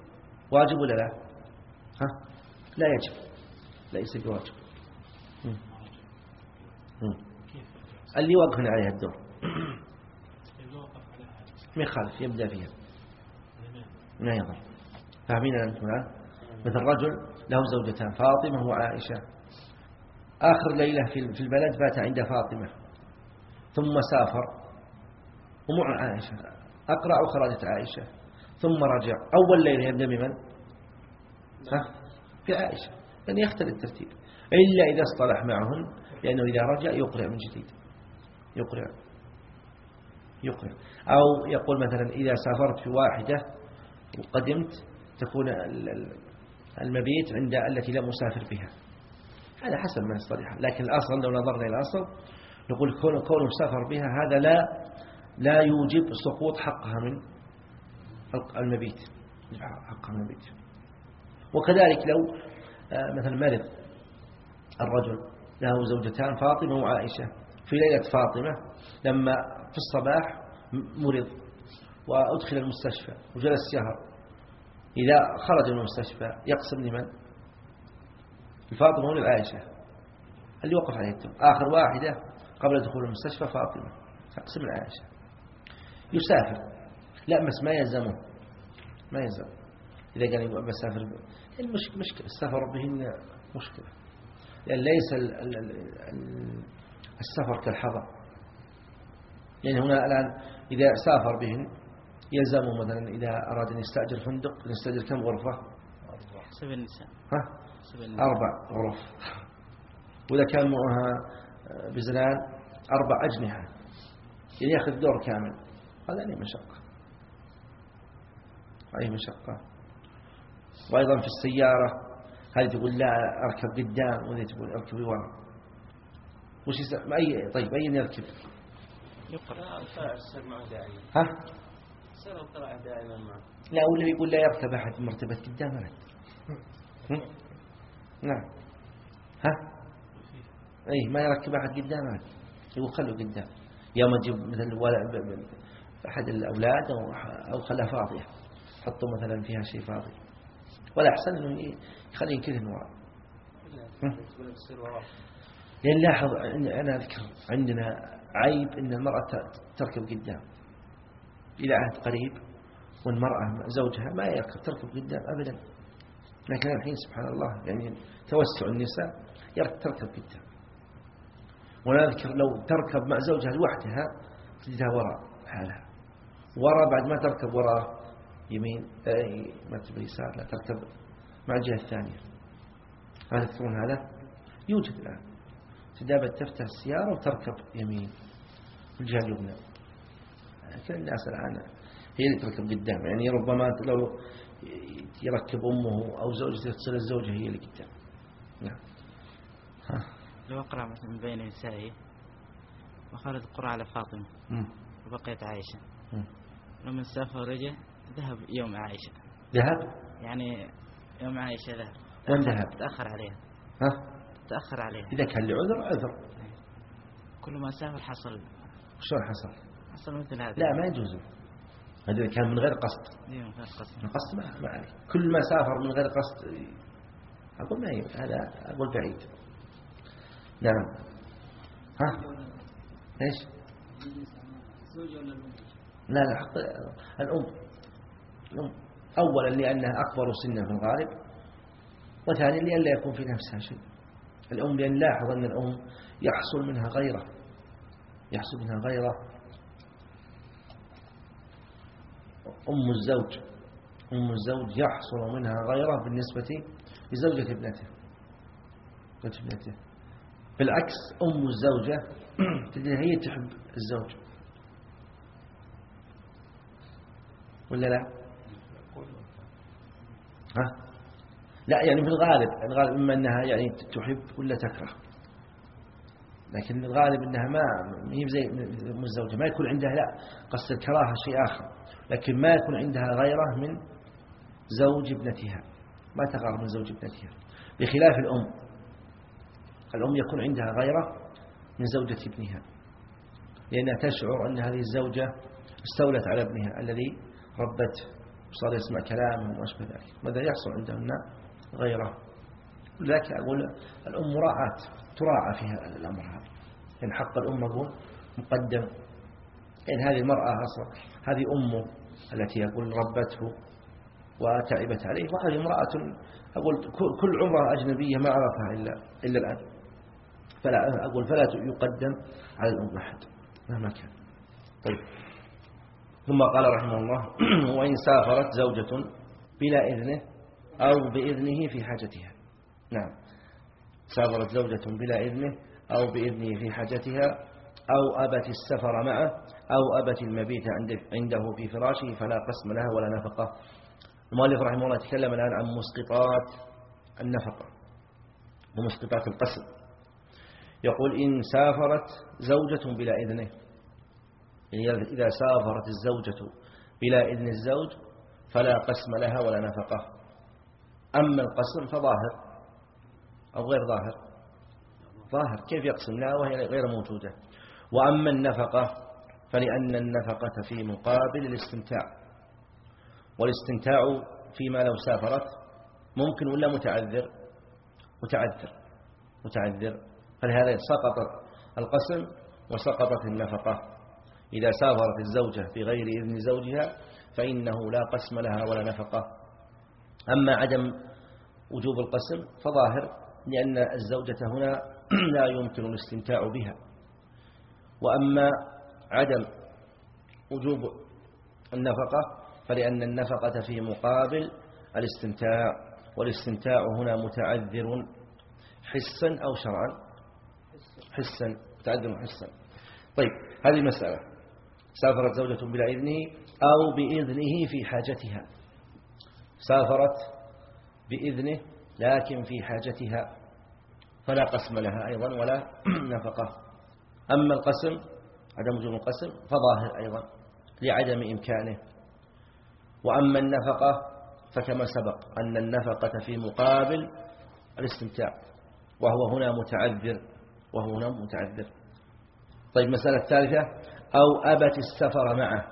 واجب ولا لا؟ ها؟ لا يجب. ليس بواجب. اللي يوقفنا عليها الدور. ما يخالف يبدأ فيها. ما يضر. فاهمين أنتم الآن مثل رجل له زوجتان فاطمة وعائشة. آخر ليلة في البلد بات عند فاطمة. ثم سافر. ومع عائشة. أقرأ وخرجت عائشة. ثم رجع. أول ليلة يبدأ بمن؟ في عائشة لأن يختلف الترتيب. إلا إذا اصطلح معهن لأنه إذا رجع يقرأ من جديد. يقرأ يقرأ أو يقول مثلا إذا سافرت في واحدة وقدمت تكون ال- ال- المبيت عند التي لا مسافر بها. هذا حسب ما يصطلح. لكن الأصل لو نظرنا إلى الأصل نقول كون كونه مسافر بها هذا لا لا يوجب سقوط حقها من المبيت. حقها من المبيت. وكذلك لو آه، مثلا مرض الرجل له زوجتان فاطمة وعائشة في ليلة فاطمة لما في الصباح مرض وأدخل المستشفى وجلس شهر إذا خرج من المستشفى يقسم لمن؟ الفاطمة ولا العائشة اللي وقف عليه التم آخر واحدة قبل دخول المستشفى فاطمة تقسم العائشة يسافر. لا بس ما يلزمه. ما يلزم إذا قال بسافر المشكلة مشكلة السفر بهن مشكلة. لأن ليس ال- ال- ال- ال- السفر كالحضر. يعني هنا الآن إذا سافر بهن يلزمه مثلا إذا أراد أن يستأجر فندق يستأجر كم غرفة؟ حسب النساء ها؟ أربع غرف. وإذا كان معها بزنان أربع أجنحة. يعني يأخذ دور كامل. هذا عليه مشقة. عليه مشقة. وأيضا في السيارة هذه تقول لا أركب قدام وهذه تقول أركب ورا. وش يس... أي طيب أين يركب؟ يقرأ. ها؟ السر القراءة دائما معه. لا ولا يقول لا يركب أحد مرتبة قدام هم؟ نعم. ها؟ أي ما يركب أحد قدام أبد يقول خلوا قدام. يوم تجيب مثل ولا- أحد الأولاد أو أو خلها فاضية. حطوا مثلا فيها شيء فاضي. ولا أحسن ي- يخليه كذا وراء. السر وراه لأن لاحظ إن- أنا أذكر عندنا عيب أن المرأة تركب قدام. إلى عهد قريب والمرأة زوجها ما يركب تركب قدام أبدا. لكن الحين سبحان الله يعني توسع النساء يركب تركب قدام. وأنا أذكر لو تركب مع زوجها لوحدها تجدها وراء حالها. وراء بعد ما تركب وراء يمين أي ما تبي يسار لا تركب مع الجهة الثانية هل تذكرون هذا؟ يوجد الآن تدابة تفتح السيارة وتركب يمين في الجهة اليمنى كل الناس الآن هي اللي تركب قدام يعني ربما لو يركب أمه أو زوجته تصل الزوجة هي اللي قدام نعم ها. لو أقرأ مثلا من بين نسائه وخرج القرآن على فاطمة. وبقيت عائشة. لما سافر ورجع ذهب يوم عائشة. ذهب؟ يعني يوم عائشة ذهب. وين تأخر- ذهب؟ تأخر عليها. ها؟ تأخر عليها. إذا كان لعذر عذر. كل ما سافر حصل. شلون حصل؟ حصل مثل هذا. لا ما يجوز. هذا إذا كان من غير قصد. أيوه غير قصد. من قصد ما, ما عليه. كل ما سافر من غير قصد أقول ما هذا أقول بعيد. نعم. ها؟ إيش؟ لا لا الأم الأم. أولا لأنها أكبر سنا في الغالب وثانيا لأن لا يكون في نفسها شيء. الأم لأن لاحظ أن الأم يحصل منها غيرة يحصل منها غيرة. أم الزوج أم الزوج يحصل منها غيرة بالنسبة لزوجة ابنته زوجة ابنته بالعكس أم الزوجة هي تحب الزوج. ولا لا؟ ها؟ لا يعني في الغالب الغالب إما أنها يعني تحب ولا تكره. لكن الغالب أنها ما هي زي أم الزوجة ما يكون عندها لا قصد الكراهة شيء آخر. لكن ما يكون عندها غيره من زوج ابنتها ما تغار من زوج ابنتها. بخلاف الأم. الأم يكون عندها غيره من زوجة ابنها. لأنها تشعر أن هذه الزوجة استولت على ابنها الذي ربته. وصار يسمع كلامه وما أشبه ذلك. ماذا يحصل عندهن غيره. لذلك أقول الأم مراعاة تراعى فيها الأمر هذا. إن حق الأم أقول مقدم. إن هذه المرأة أصلا هذه أمه التي يقول ربته وتعبت عليه. وهذه امرأة أقول كل عمرها أجنبية ما عرفها إلا, إلا الآن. فلا أقول فلا يقدم على الأم أحد مهما كان. طيب. ثم قال رحمه الله وإن سافرت زوجة بلا إذنه أو بإذنه في حاجتها. نعم. سافرت زوجة بلا إذنه أو بإذنه في حاجتها أو أبت السفر معه أو أبت المبيت عنده في فراشه فلا قسم لها ولا نفقة. المؤلف رحمه الله تكلم الآن عن مسقطات النفقة ومسقطات القسم. يقول إن سافرت زوجة بلا إذنه يعني إذا سافرت الزوجة بلا إذن الزوج فلا قسم لها ولا نفقة. أما القسم فظاهر أو غير ظاهر. ظاهر. كيف يقسم؟ لها وهي غير موجودة. وأما النفقة فلأن النفقة في مقابل الاستمتاع. والاستمتاع فيما لو سافرت ممكن ولا متعذر؟ متعذر. متعذر. فلهذا سقط القسم وسقطت النفقة. إذا سافرت الزوجة بغير إذن زوجها فإنه لا قسم لها ولا نفقة. أما عدم وجوب القسم فظاهر لأن الزوجة هنا لا يمكن الاستمتاع بها. وأما عدم وجوب النفقة فلأن النفقة في مقابل الاستمتاع والاستمتاع هنا متعذر حسا أو شرعا. حسا متعذر حسا. طيب هذه مسألة. سافرت زوجة بلا إذنه أو بإذنه في حاجتها. سافرت بإذنه لكن في حاجتها. فلا قسم لها أيضا ولا نفقة. أما القسم عدم وجود القسم فظاهر أيضا لعدم إمكانه. وأما النفقة فكما سبق أن النفقة في مقابل الاستمتاع وهو هنا متعذر وهو هنا متعذر. طيب مسألة الثالثة أو أبت السفر معه.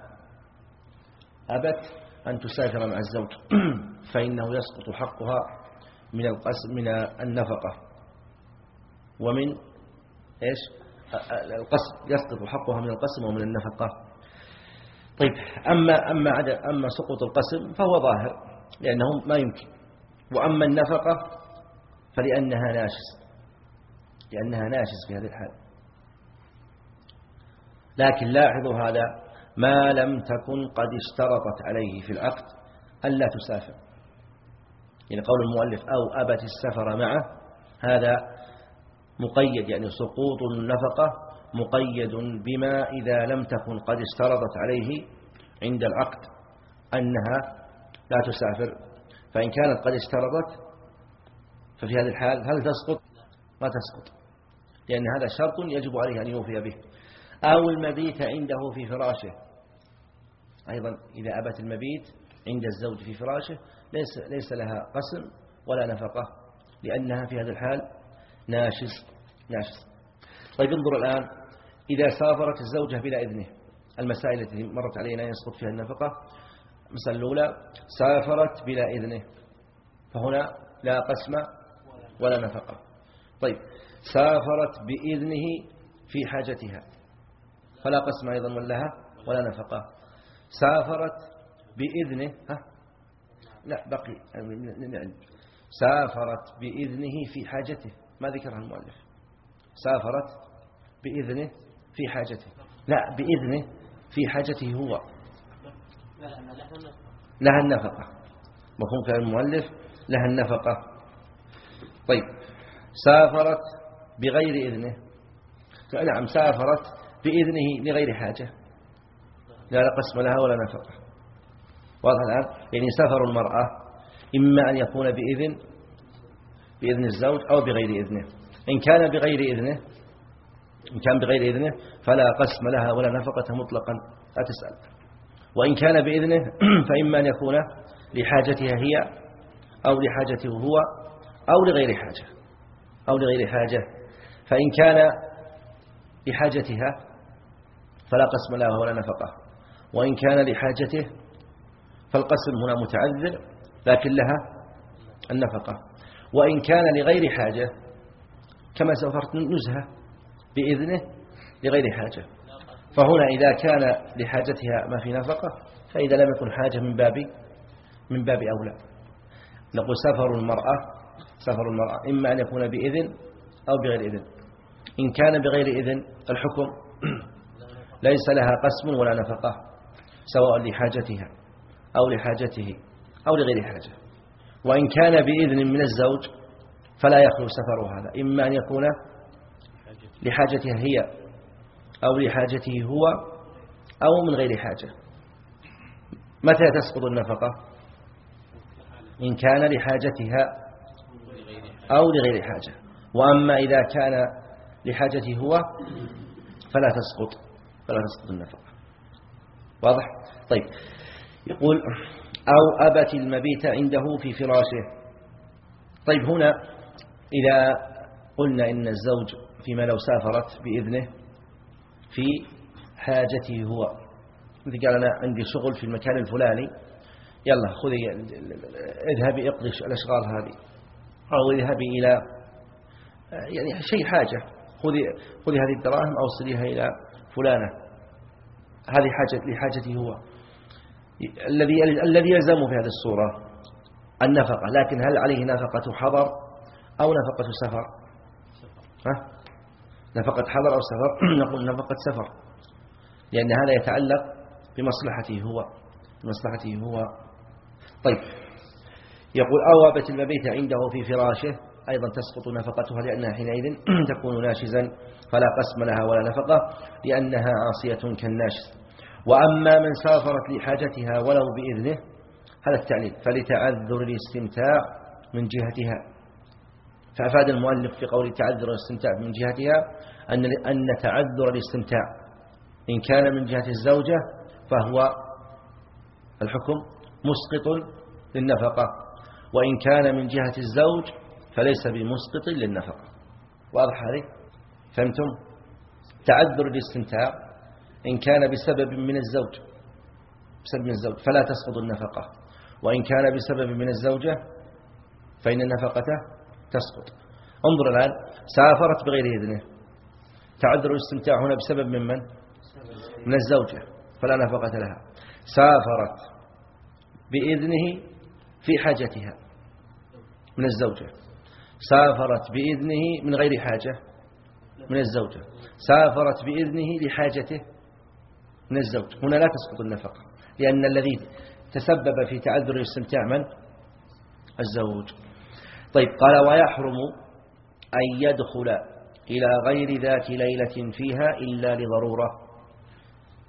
أبت أن تسافر مع الزوج. فإنه يسقط حقها من القسم من النفقة. ومن إيش؟ القسم يسقط حقها من القسم ومن النفقة. طيب أما أما عدم أما سقوط القسم فهو ظاهر لأنه ما يمكن. وأما النفقة فلأنها ناشز. لأنها ناشز في هذه الحال لكن لاحظوا هذا ما لم تكن قد اشترطت عليه في العقد ألا تسافر. يعني قول المؤلف أو أبت السفر معه هذا مقيد يعني سقوط النفقة مقيد بما إذا لم تكن قد اشترطت عليه عند العقد أنها لا تسافر. فإن كانت قد اشترطت ففي هذه الحال هل تسقط؟ ما تسقط. لأن هذا شرط يجب عليه أن يوفي به. أو المبيت عنده في فراشه. أيضا إذا أبت المبيت عند الزوج في فراشه ليس, ليس لها قسم ولا نفقة لأنها في هذا الحال ناشز ناشز. طيب انظر الآن إذا سافرت الزوجة بلا إذنه. المسائل التي مرت علينا يسقط فيها النفقة. المسألة الأولى سافرت بلا إذنه. فهنا لا قسم ولا نفقة. طيب سافرت بإذنه في حاجتها. فلا قسم أيضا لها ولا نفقة. سافرت بإذنه ها؟ لا بقي سافرت بإذنه في حاجته. ما ذكرها المؤلف. سافرت بإذنه في حاجته. لا بإذنه في حاجته هو. لها النفقة. مفهوم كلام المؤلف؟ لها النفقة. طيب. سافرت بغير إذنه. نعم سافرت بإذنه لغير حاجة. لا قسم لها ولا نفقة. واضح الآن؟ يعني سفر المرأة إما أن يكون بإذن بإذن الزوج أو بغير إذنه. إن كان بغير إذنه إن كان بغير إذنه فلا قسم لها ولا نفقة مطلقا. لا تسأل. وإن كان بإذنه فإما أن يكون لحاجتها هي أو لحاجته هو أو لغير حاجة. أو لغير حاجة. فإن كان لحاجتها فلا قسم لها ولا نفقة. وإن كان لحاجته فالقسم هنا متعذر لكن لها النفقة. وإن كان لغير حاجة كما سوفرت نزهة بإذنه لغير حاجة. فهنا إذا كان لحاجتها ما في نفقة فإذا لم يكن حاجة من باب من باب أولى. نقول سفر المرأة سفر المرأة إما أن يكون بإذن أو بغير إذن. إن كان بغير إذن الحكم ليس لها قسم ولا نفقة سواء لحاجتها أو لحاجته أو لغير حاجة. وإن كان بإذن من الزوج فلا يخلو سفر هذا إما أن يكون لحاجتها هي أو لحاجته هو أو من غير حاجة. متى تسقط النفقة؟ إن كان لحاجتها أو لغير حاجة. وأما إذا كان لحاجته هو فلا تسقط. فلا تسقط النفقة واضح؟ طيب. يقول أو أبت المبيت عنده في فراشه. طيب هنا إذا قلنا إن الزوج فيما لو سافرت بإذنه في حاجته هو. مثل قال أنا عندي شغل في المكان الفلاني يلا خذي اذهبي اقضي الأشغال هذه. أو اذهبي إلى يعني شيء حاجة. خذي خذي هذه الدراهم أو صليها إلى فلانة. هذه حاجة لحاجته هو. الذي الذي يلزمه في هذه الصورة النفقة. لكن هل عليه نفقة حضر أو نفقة سفر؟ ها؟ نفقة حضر أو سفر؟ نقول نفقة سفر. لأن هذا يتعلق بمصلحته هو. بمصلحته هو. طيب. يقول أوابت المبيت عنده في فراشه أيضا تسقط نفقتها لأنها حينئذ تكون ناشزا فلا قسم لها ولا نفقة لأنها عاصية كالناشز. وأما من سافرت لحاجتها ولو بإذنه هذا التعليل فلتعذر الاستمتاع من جهتها. فأفاد المؤلف في قول تعذر الاستمتاع من جهتها أن أن تعذر الاستمتاع. إن كان من جهة الزوجة فهو الحكم مسقط للنفقة وإن كان من جهة الزوج فليس بمسقط للنفقة. واضح هذه؟ فهمتم؟ تعذر الاستمتاع إن كان بسبب من الزوج. بسبب من الزوج. فلا تسقط النفقة. وإن كان بسبب من الزوجة فإن النفقة تسقط. انظر الآن سافرت بغير إذنه. تعذر الاستمتاع هنا بسبب من من؟ من الزوجة. فلا نفقة لها. سافرت بإذنه في حاجتها. من الزوجة. سافرت بإذنه من غير حاجة من الزوجة. سافرت بإذنه لحاجته من الزوج. هنا لا تسقط النفقة لأن الذي تسبب في تعذر الاستمتاع من؟ الزوج. طيب قال ويحرم أن يدخل إلى غير ذات ليلة فيها إلا لضرورة.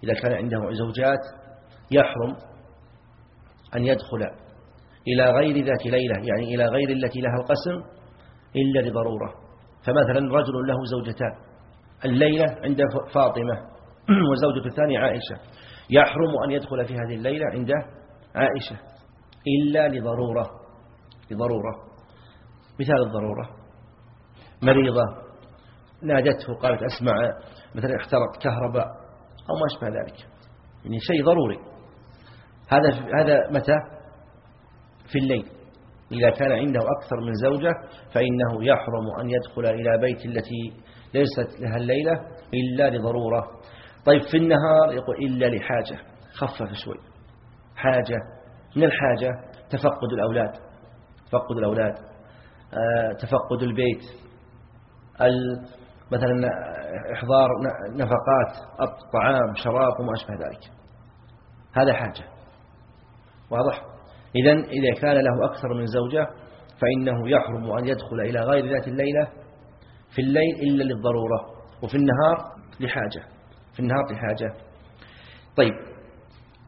إذا كان عنده زوجات يحرم أن يدخل إلى غير ذات ليلة يعني إلى غير التي لها القسم إلا لضرورة فمثلا رجل له زوجتان الليلة عند فاطمة وزوجة الثانية عائشة. يحرم أن يدخل في هذه الليلة عند عائشة إلا لضرورة. لضرورة. مثال الضرورة. مريضة نادته قالت أسمع مثلا احترق كهرباء أو ما أشبه ذلك. يعني شيء ضروري. هذا هذا متى؟ في الليل. إذا كان عنده أكثر من زوجة فإنه يحرم أن يدخل إلى بيت التي ليست لها الليلة إلا لضرورة. طيب في النهار يقول إلا لحاجة. خفف شوي. حاجة. من الحاجة؟ تفقد الأولاد. تفقد الأولاد. آه، تفقد البيت. مثلا إحضار نفقات الطعام شراب وما أشبه ذلك. هذا حاجة. واضح؟ إذا إذا كان له أكثر من زوجة فإنه يحرم أن يدخل إلى غير ذات الليلة في الليل إلا للضرورة وفي النهار لحاجة في النهار لحاجة. طيب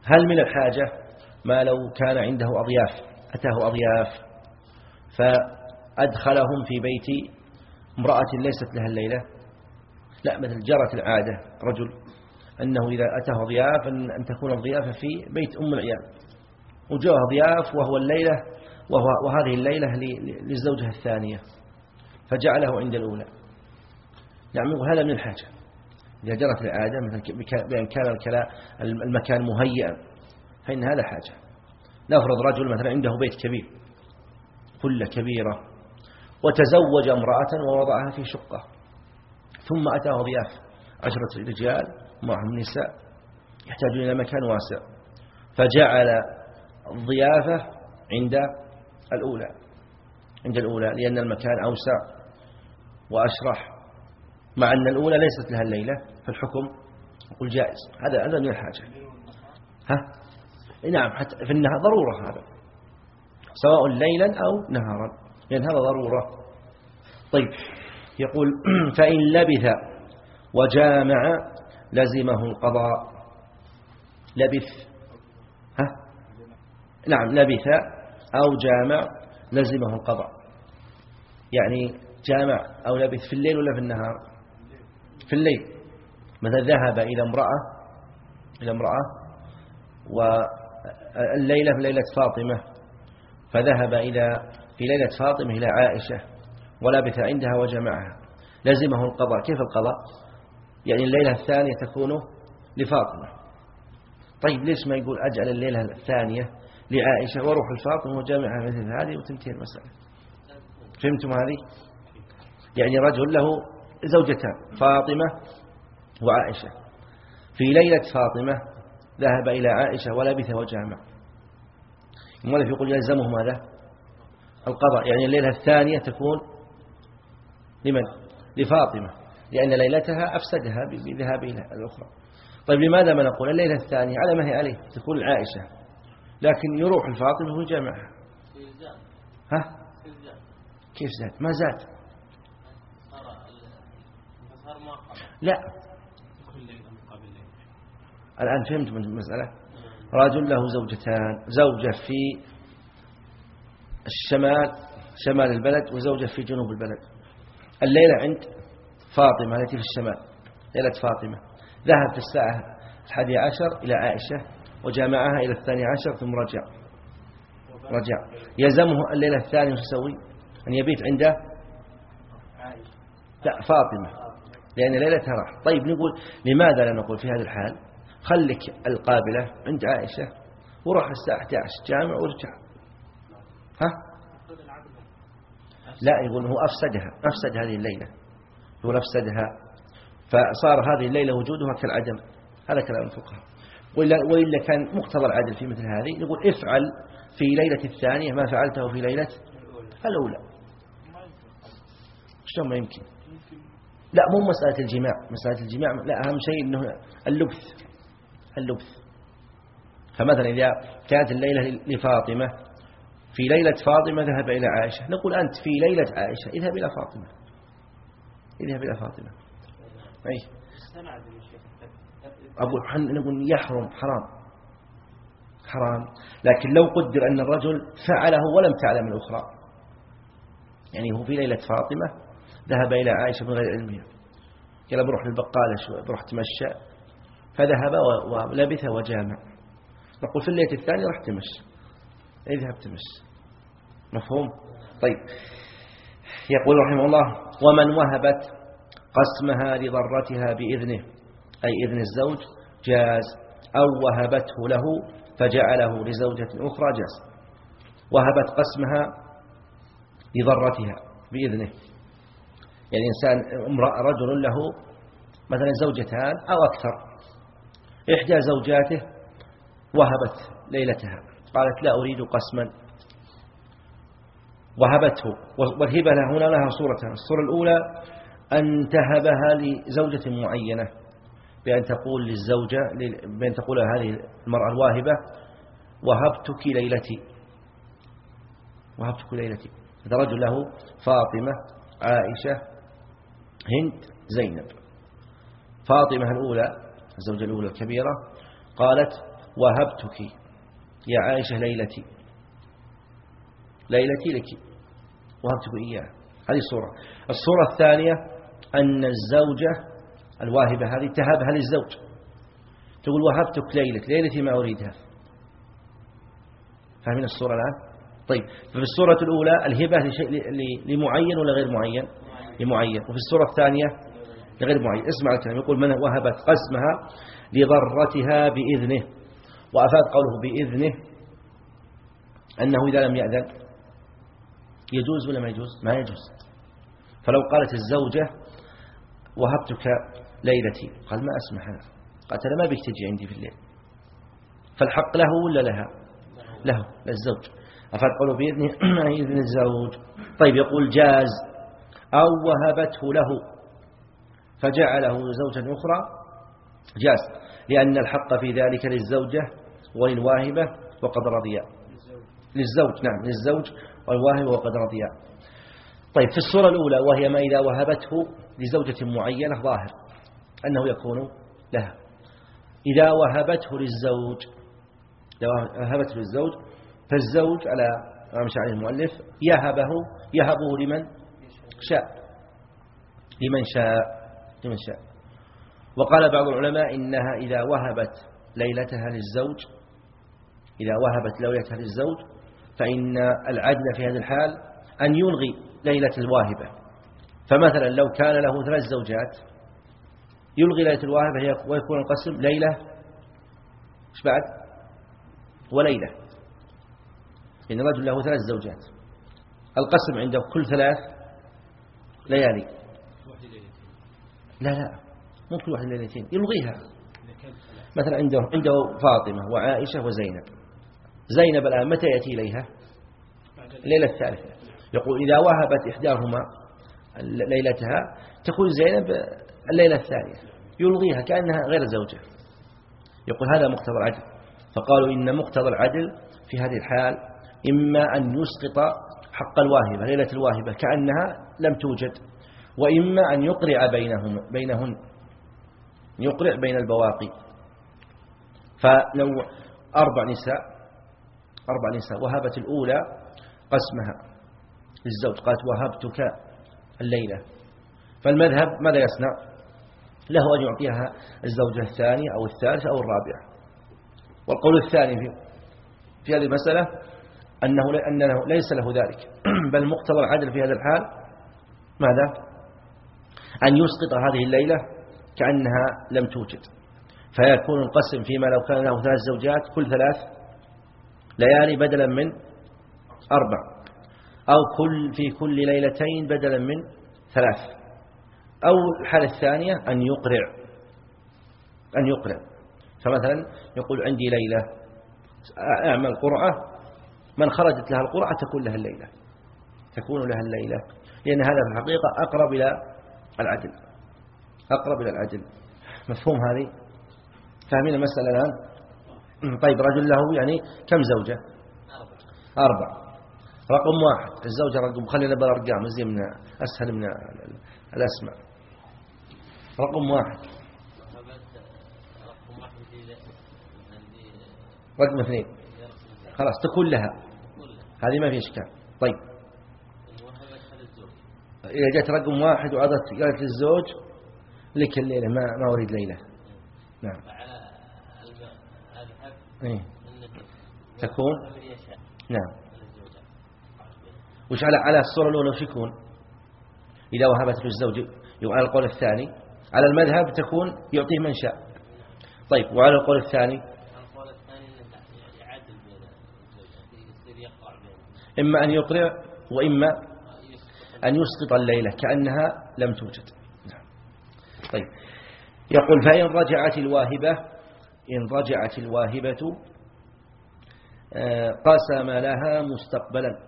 هل من الحاجة ما لو كان عنده أضياف؟ أتاه أضياف فأدخلهم في بيت امرأة ليست لها الليلة؟ لا مثل جرت العادة رجل أنه إذا أتاه ضياف أن تكون الضيافة في بيت أم العيال. وجاء ضياف وهو الليلة وهو وهذه الليلة للزوجة الثانية فجعله عند الأولى. يعني هذا من الحاجة. إذا جرت العادة مثل بأن كان المكان مهيئا فإن هذا حاجة. نفرض رجل مثلا عنده بيت كبير كلة كبيرة وتزوج امرأة ووضعها في شقة. ثم أتاه ضياف عشرة رجال معهم نساء يحتاجون إلى مكان واسع. فجعل الضيافة عند الأولى عند الأولى لأن المكان أوسع وأشرح مع أن الأولى ليست لها الليلة فالحكم يقول جائز. هذا هذا من الحاجة. ها؟ نعم حتى في النهار ضرورة هذا. سواء ليلا أو نهارا. لأن هذا ضرورة. طيب يقول فإن لبث وجامع لزمه القضاء. لبث نعم لبث أو جامع لزمه القضاء. يعني جامع أو لبث في الليل ولا في النهار؟ في الليل. مثلا ذهب إلى امرأة إلى امرأة والليلة في ليلة فاطمة فذهب إلى في ليلة فاطمة إلى عائشة ولبث عندها وجمعها. لزمه القضاء. كيف القضاء؟ يعني الليلة الثانية تكون لفاطمة. طيب ليش ما يقول أجعل الليلة الثانية لعائشة وروح الفاطمة وجامعها مثل هذه وتنتهي المسألة. فهمتم هذه؟ يعني رجل له زوجتان فاطمة وعائشة. في ليلة فاطمة ذهب إلى عائشة ولبث وجامع. المؤلف يقول يلزمه ماذا؟ القضاء. يعني الليلة الثانية تكون لمن؟ لفاطمة. لأن ليلتها أفسدها بذهابه الأخرى. طيب لماذا ما نقول؟ الليلة الثانية على ما هي عليه تكون عائشة لكن يروح الفاطمة ويجامعها ها؟ كيف زاد؟ ما زاد. لا. الآن فهمت من المسألة؟ رجل له زوجتان زوجة في الشمال شمال البلد وزوجة في جنوب البلد. الليلة عند فاطمة التي في الشمال. ليلة فاطمة. ذهب في الساعة الحادية عشر إلى عائشة وجامعها إلى الثاني عشر ثم رجع. رجع. يلزمه الليلة الثانية يسوي؟ أن يبيت عنده لا فاطمة. لأن ليلتها راح. طيب نقول لماذا لا نقول في هذا الحال؟ خلك القابلة عند عائشة وروح الساعة 11 جامع ورجع ها؟ لا يقول هو أفسدها. أفسد هذه الليلة. يقول أفسدها. فصار هذه الليلة وجودها كالعدم. هذا كلام الفقهاء. وإلا, وإلا كان مقتضى العدل في مثل هذه نقول افعل في ليلة الثانية ما فعلته في ليلة الأولى. شلون ما يمكن؟ لا مو مسألة الجماع. مسألة الجماع لا أهم شيء أنه اللبث. اللبث. فمثلا إذا كانت الليلة لفاطمة في ليلة فاطمة ذهب إلى عائشة. نقول أنت في ليلة عائشة اذهب إلى فاطمة. اذهب إلى فاطمة. أي. أقول نقول يحرم حرام. حرام. لكن لو قدر أن الرجل فعله ولم تعلم الأخرى. يعني هو في ليلة فاطمة ذهب إلى عائشة من غير علمها. قال بروح للبقالة شوي بروح تمشى فذهب ولبث وجامع. نقول في الليلة الثانية راح تمشي إذهب تمشي مفهوم؟ طيب. يقول رحمه الله ومن وهبت قسمها لضرتها بإذنه. أي إذن الزوج جاز أو وهبته له فجعله لزوجة أخرى جاز. وهبت قسمها لضرتها بإذنه. يعني إنسان رجل له مثلا زوجتان أو أكثر. إحدى زوجاته وهبت ليلتها. قالت لا أريد قسما. وهبته. والهبة هنا لها صورتان. الصورة الأولى أن تهبها لزوجة معينة. بأن تقول للزوجة بأن تقول هذه المرأة الواهبة وهبتك ليلتي. وهبتك ليلتي. هذا رجل له فاطمة عائشة هند زينب. فاطمة الأولى الزوجة الأولى الكبيرة قالت وهبتك يا عائشة ليلتي. ليلتي لك. وهبتك إياها. هذه الصورة. الصورة الثانية أن الزوجة الواهبة هذه تهبها للزوج. تقول وهبتك ليلة ليلتي ما أريدها. فاهمين الصورة الآن؟ طيب ففي الصورة الأولى الهبة لمعين ولا غير معين؟ لمعين. وفي الصورة الثانية لغير معين. اسمع الكلام يقول من وهبت قسمها لضرتها بإذنه. وأفاد قوله بإذنه أنه إذا لم يأذن يجوز ولا ما يجوز؟ ما يجوز. فلو قالت الزوجة وهبتك ليلتي. قال ما أسمح أنا قالت أنا ما بيك تجي عندي في الليل. فالحق له ولا لها؟ له. للزوج. أفاد قوله بإذنه إذن الزوج. طيب يقول جاز. أو وهبته له. فجعله زوجا أخرى. جاز. لأن الحق في ذلك للزوجة وللواهبة وقد رضيا للزوج. نعم للزوج والواهبة وقد رضيا طيب في الصورة الأولى وهي ما إذا وهبته لزوجة معينة ظاهر. أنه يكون لها. إذا وهبته للزوج وهبته للزوج فالزوج على ما مشى عليه المؤلف يهبه يهبه لمن؟ شاء. لمن شاء لمن شاء. وقال بعض العلماء إنها إذا وهبت ليلتها للزوج إذا وهبت ليلتها للزوج فإن العدل في هذا الحال أن يلغي ليلة الواهبة. فمثلا لو كان له ثلاث زوجات يلغي ليلة الواهبة ويكون القسم ليلة. إيش بعد؟ وليلة. إن رجل له ثلاث زوجات. القسم عنده كل ثلاث ليالي. لا لا مو كل واحد ليلتين يلغيها. مثلا عنده عنده فاطمة وعائشة وزينب. زينب الآن متى يأتي إليها؟ الليلة الثالثة. يقول إذا وهبت إحداهما ليلتها تكون زينب الليلة الثانية يلغيها كأنها غير زوجة. يقول هذا مقتضى العدل. فقالوا إن مقتضى العدل في هذه الحال إما أن يسقط حق الواهبة ليلة الواهبة كأنها لم توجد وإما أن يقرع بينهم بينهن يقرع بين البواقي. فلو أربع نساء أربع نساء وهبت الأولى قسمها للزوج قالت وهبتك الليلة. فالمذهب ماذا يصنع؟ له أن يعطيها الزوجة الثانية أو الثالثة أو الرابعة. والقول الثاني في في هذه المسألة أنه, أنه ليس له ذلك. بل مقتضى العدل في هذا الحال ماذا؟ أن يسقط هذه الليلة كأنها لم توجد. فيكون القسم فيما لو كان له ثلاث زوجات كل ثلاث ليالي بدلا من أربع. أو كل في كل ليلتين بدلا من ثلاث. أو الحالة الثانية أن يقرع. أن يقرع. فمثلا يقول عندي ليلة أعمل قرعة من خرجت لها القرعة تكون لها الليلة. تكون لها الليلة. لأن هذا في الحقيقة أقرب إلى العدل. أقرب إلى العدل. مفهوم هذه؟ فاهمين المسألة الآن؟ طيب رجل له يعني كم زوجة؟ أربع رقم واحد. الزوجة رقم خلينا بالأرقام من أسهل من الأسماء. رقم واحد. رقم اثنين. خلاص تكون لها. هذه ما في إشكال. طيب. إذا جاءت رقم واحد وعطت قالت للزوج لك الليلة ما ما أريد ليلة. نعم. إيه؟ تكون؟ نعم. وش على على الصورة الأولى وش يكون؟ إذا وهبت للزوج على القول الثاني. على المذهب تكون يعطيه من شاء. طيب وعلى القول الثاني؟ إما أن يقرع وإما أن يسقط الليلة كأنها لم توجد. نعم. طيب. يقول فإن رجعت الواهبة إن رجعت الواهبة آه، قسم لها مستقبلا.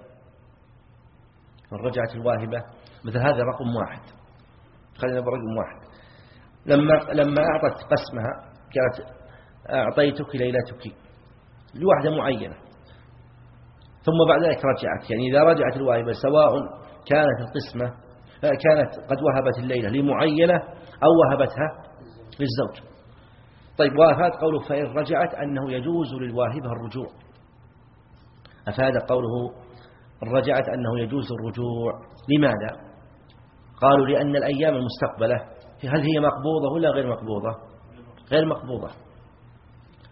من رجعت الواهبة مثل هذا رقم واحد. خلينا برقم واحد. لما لما أعطت قسمها قالت أعطيتك ليلتك لوحدة معينة. ثم بعد ذلك رجعت. يعني إذا رجعت الواهبة سواء كانت القسمة كانت قد وهبت الليلة لمعينة أو وهبتها للزوج. طيب وافات قوله فإن رجعت أنه يجوز للواهبة الرجوع. أفاد قوله رجعت أنه يجوز الرجوع. لماذا؟ قالوا لأن الأيام المستقبلة هل هي مقبوضة ولا غير مقبوضة؟ غير مقبوضة.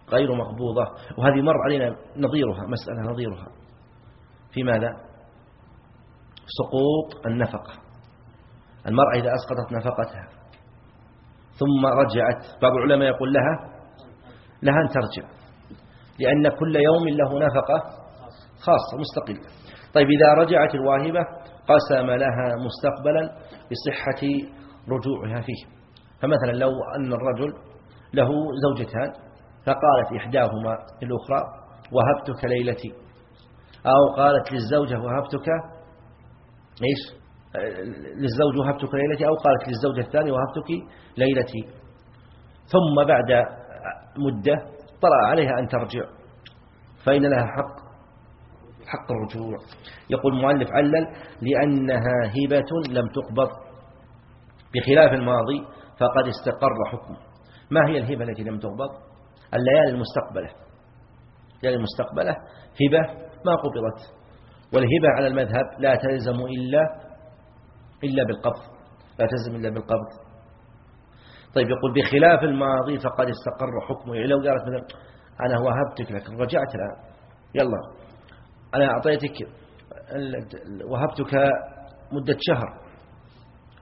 غير مقبوضة. وهذه مر علينا نظيرها مسألة نظيرها. في ماذا؟ سقوط النفقة. المرأة إذا أسقطت نفقتها ثم رجعت بعض العلماء يقول لها لها أن ترجع. لأن كل يوم له نفقة خاصة مستقلة. طيب إذا رجعت الواهبة قسم لها مستقبلا بصحة رجوعها فيه. فمثلا لو أن الرجل له زوجتان فقالت إحداهما الأخرى وهبتك ليلتي. أو قالت للزوجة وهبتك إيش؟ للزوج وهبتك ليلتي أو قالت للزوجة الثانية وهبتك ليلتي. ثم بعد مدة طلع عليها أن ترجع. فإن لها حق حق الرجوع. يقول المؤلف علل لأنها هبة لم تقبض. بخلاف الماضي فقد استقر حكمه. ما هي الهبة التي لم تقبض؟ الليالي المستقبلة. الليالي المستقبلة هبة ما قبضت. والهبة على المذهب لا تلزم إلا إلا بالقبض. لا تلزم إلا بالقبض. طيب يقول بخلاف الماضي فقد استقر حكمه. يعني لو قالت مثلا أنا وهبتك لك رجعت الآن. يلا أنا أعطيتك وهبتك مدة شهر.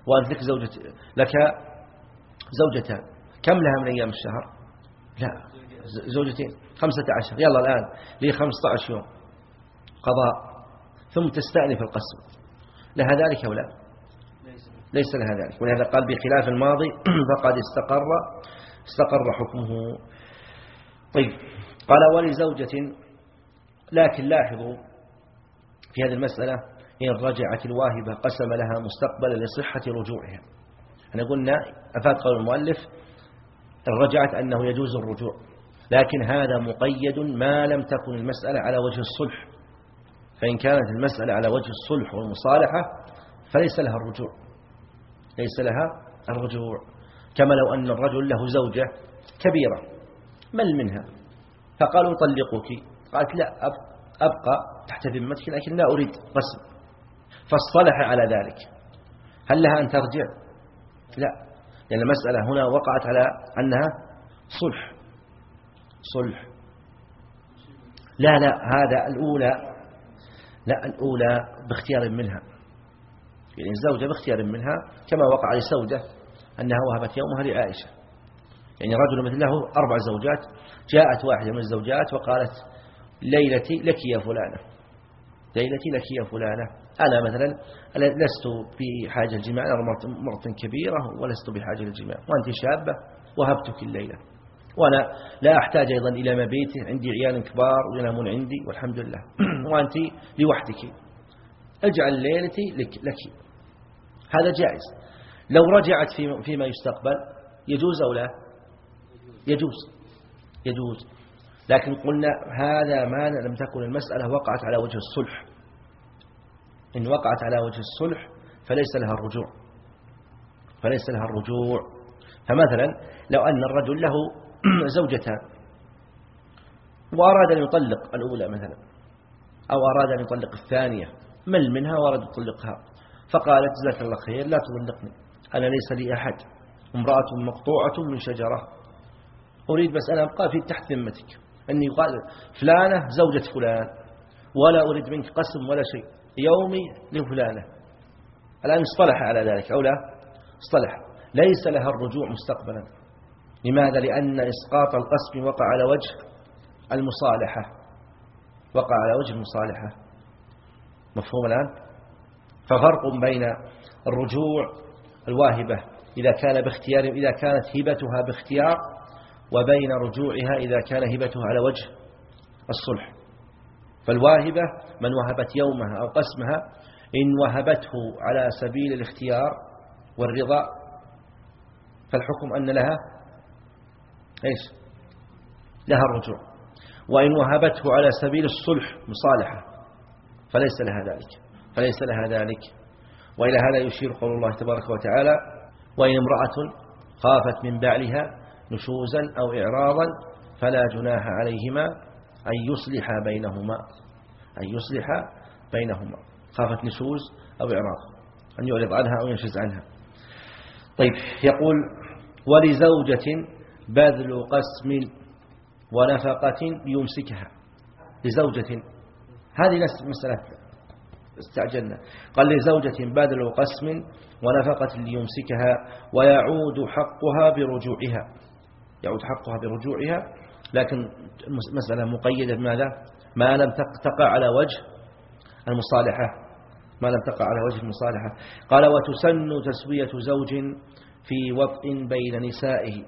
وأنت لك زوجة لك زوجتان كم لها من أيام الشهر؟ لا. زوجتين. خمسة عشر. يلا الآن. لي خمسة عشر يوم. قضاء. ثم تستأنف القسم. لها ذلك أو لا؟ ليس لها ذلك. ولهذا قال بخلاف الماضي فقد استقر. استقر حكمه. طيب. قال ولزوجة. لكن لاحظوا في هذه المسألة إن رجعت الواهبة قسم لها مستقبلا لصحة رجوعها. إحنا قلنا أفاد قول المؤلف إن رجعت أنه يجوز الرجوع لكن هذا مقيد ما لم تكن المسألة على وجه الصلح. فإن كانت المسألة على وجه الصلح والمصالحة فليس لها الرجوع ليس لها الرجوع. كما لو أن الرجل له زوجة كبيرة مل منها؟ فقالوا طلقك قالت لا أبقى تحت ذمتك لكن لا أريد قسم فاصطلح على ذلك. هل لها أن ترجع؟ لا. لأن المسألة هنا وقعت على أنها صلح. صلح. لا لا هذا الأولى لا الأولى باختيار منها. يعني الزوجة باختيار منها كما وقع لسودة أنها وهبت يومها لعائشة. يعني رجل مثل له أربع زوجات جاءت واحدة من الزوجات وقالت ليلتي لك يا فلانة. ليلتي لك يا فلانة. أنا مثلا لست بحاجة الجماع أنا مرة كبيرة ولست بحاجة للجماع. وأنت شابة وهبتك الليلة. وأنا لا أحتاج أيضا إلى مبيت عندي عيال كبار وينامون عندي والحمد لله. وأنت لوحدك. اجعل ليلتي لك, لك. هذا جائز. لو رجعت فيما يستقبل يجوز أو لا؟ يجوز. يجوز. لكن قلنا هذا ما لم تكن المسألة وقعت على وجه الصلح. إن وقعت على وجه الصلح فليس لها الرجوع. فليس لها الرجوع. فمثلا لو أن الرجل له زوجتان وأراد أن يطلق الأولى مثلا أو أراد أن يطلق الثانية مل منها وأراد يطلقها؟ فقالت جزاك الله خير لا تطلقني. أنا ليس لي أحد. امرأة مقطوعة من شجرة. أريد بس أنا أبقى في تحت ذمتك. أني قال فلانة زوجة فلان ولا أريد منك قسم ولا شيء يومي لفلانة. الآن اصطلح على ذلك أو لا؟ اصطلح. ليس لها الرجوع مستقبلا. لماذا؟ لأن إسقاط القسم وقع على وجه المصالحة. وقع على وجه المصالحة. مفهوم الآن؟ ففرق بين الرجوع الواهبة إذا كان باختيار إذا كانت هبتها باختيار وبين رجوعها إذا كان هبتها على وجه الصلح. فالواهبة من وهبت يومها أو قسمها إن وهبته على سبيل الاختيار والرضا فالحكم أن لها إيش؟ لها الرجوع. وإن وهبته على سبيل الصلح مصالحة فليس لها ذلك فليس لها ذلك. وإلى هذا يشير قول الله تبارك وتعالى وإن امرأة خافت من بعلها نشوزا أو إعراضا فلا جناح عليهما أن يصلح بينهما أن يصلح بينهما. خافت نشوز أو إعراض أن يعرض عنها أو ينشز عنها. طيب يقول ولزوجة بذل قسم ونفقة يمسكها. لزوجة هذه نفس المسألة استعجلنا. قال لزوجة بذل قسم ونفقة ليمسكها ويعود حقها برجوعها. يعود حقها برجوعها لكن المسألة مقيدة بماذا؟ ما لم تقع على وجه المصالحة ما لم تقع على وجه المصالحة. قال وتسن تسوية زوج في وطء بين نسائه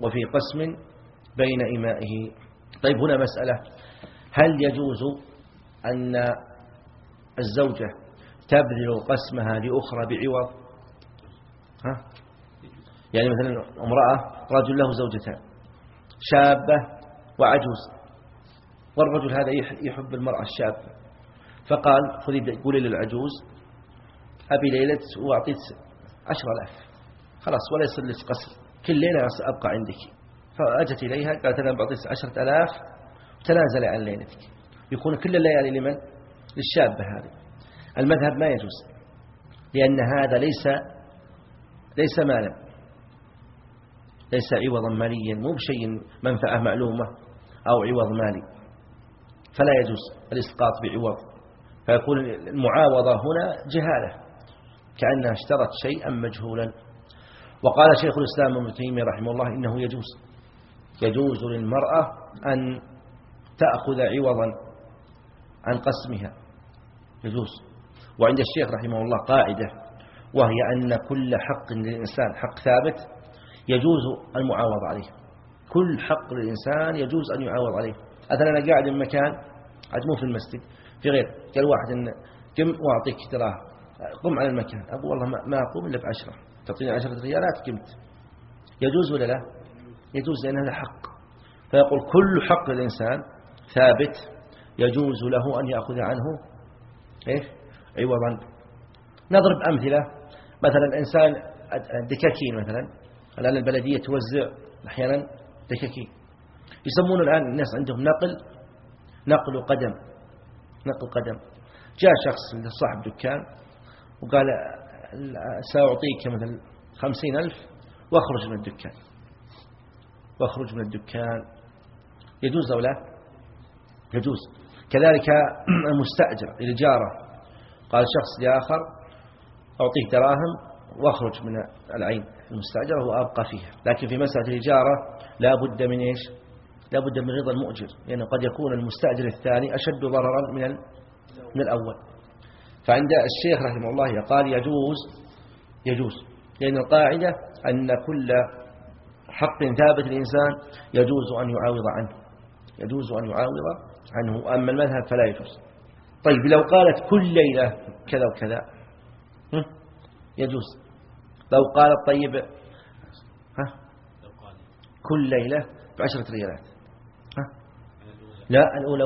وفي قسم بين إمائه. طيب هنا مسألة. هل يجوز أن الزوجة تبذل قسمها لأخرى بعوض؟ ها؟ يعني مثلا امرأة رجل له زوجتان شابة وعجوز. والرجل هذا يحب المرأة الشابة. فقال خذي قولي للعجوز أبي ليلة وأعطيت عشر ألاف. خلاص ولا يصير لك قسم. كل ليلة أبقى عندك. فأجت إليها قالت أنا بعطيك عشرة ألاف تنازل عن ليلتك. يكون كل الليالي لمن؟ للشابة هذه. المذهب ما يجوز لأن هذا ليس ليس مالا. ليس عوضا ماليا مو بشيء منفعة معلومة أو عوض مالي. فلا يجوز الإسقاط بعوض. فيكون المعاوضة هنا جهالة كأنها اشترت شيئا مجهولا. وقال شيخ الإسلام ابن تيمية رحمه الله إنه يجوز. يجوز للمرأة أن تأخذ عوضا عن قسمها. يجوز. وعند الشيخ رحمه الله قاعدة وهي أن كل حق للإنسان حق ثابت يجوز المعاوض عليه. كل حق للإنسان يجوز أن يعاوض عليه. مثلا أنا قاعد في مكان عاد مو في المسجد في غير. قال واحد إن قم وأعطيك تراه. قم على المكان. أقول والله ما أقوم إلا بعشرة. تعطيني عشرة ريالات قمت. يجوز ولا لا؟ يجوز لأن هذا حق. فيقول كل حق للإنسان ثابت يجوز له أن يأخذ عنه إيه؟ عوضا. نضرب أمثلة. مثلا إنسان دكاكين مثلا. الآن البلدية توزع أحيانا دكاكين. يسمون الآن الناس عندهم نقل نقل قدم نقل قدم. جاء شخص صاحب دكان وقال سأعطيك مثلا خمسين ألف وأخرج من الدكان. وأخرج من الدكان. يجوز أو لا؟ يجوز. كذلك المستأجر الإجارة قال شخص لآخر أعطيك دراهم واخرج من العين المستأجرة وأبقى فيها. لكن في مسألة الإجارة لا بد من إيش؟ لا بد من رضا المؤجر. لأنه قد يكون المستأجر الثاني أشد ضررا من من الأول. فعند الشيخ رحمه الله قال يجوز يجوز. لأن القاعدة أن كل حق ثابت الإنسان يجوز أن يعاوض عنه. يجوز أن يعاوض عنه. أما المذهب فلا يجوز. طيب لو قالت كل ليلة كذا وكذا يجوز. لو قالت طيب ها؟ كل ليلة بعشرة ريالات. ها؟ لا الأولى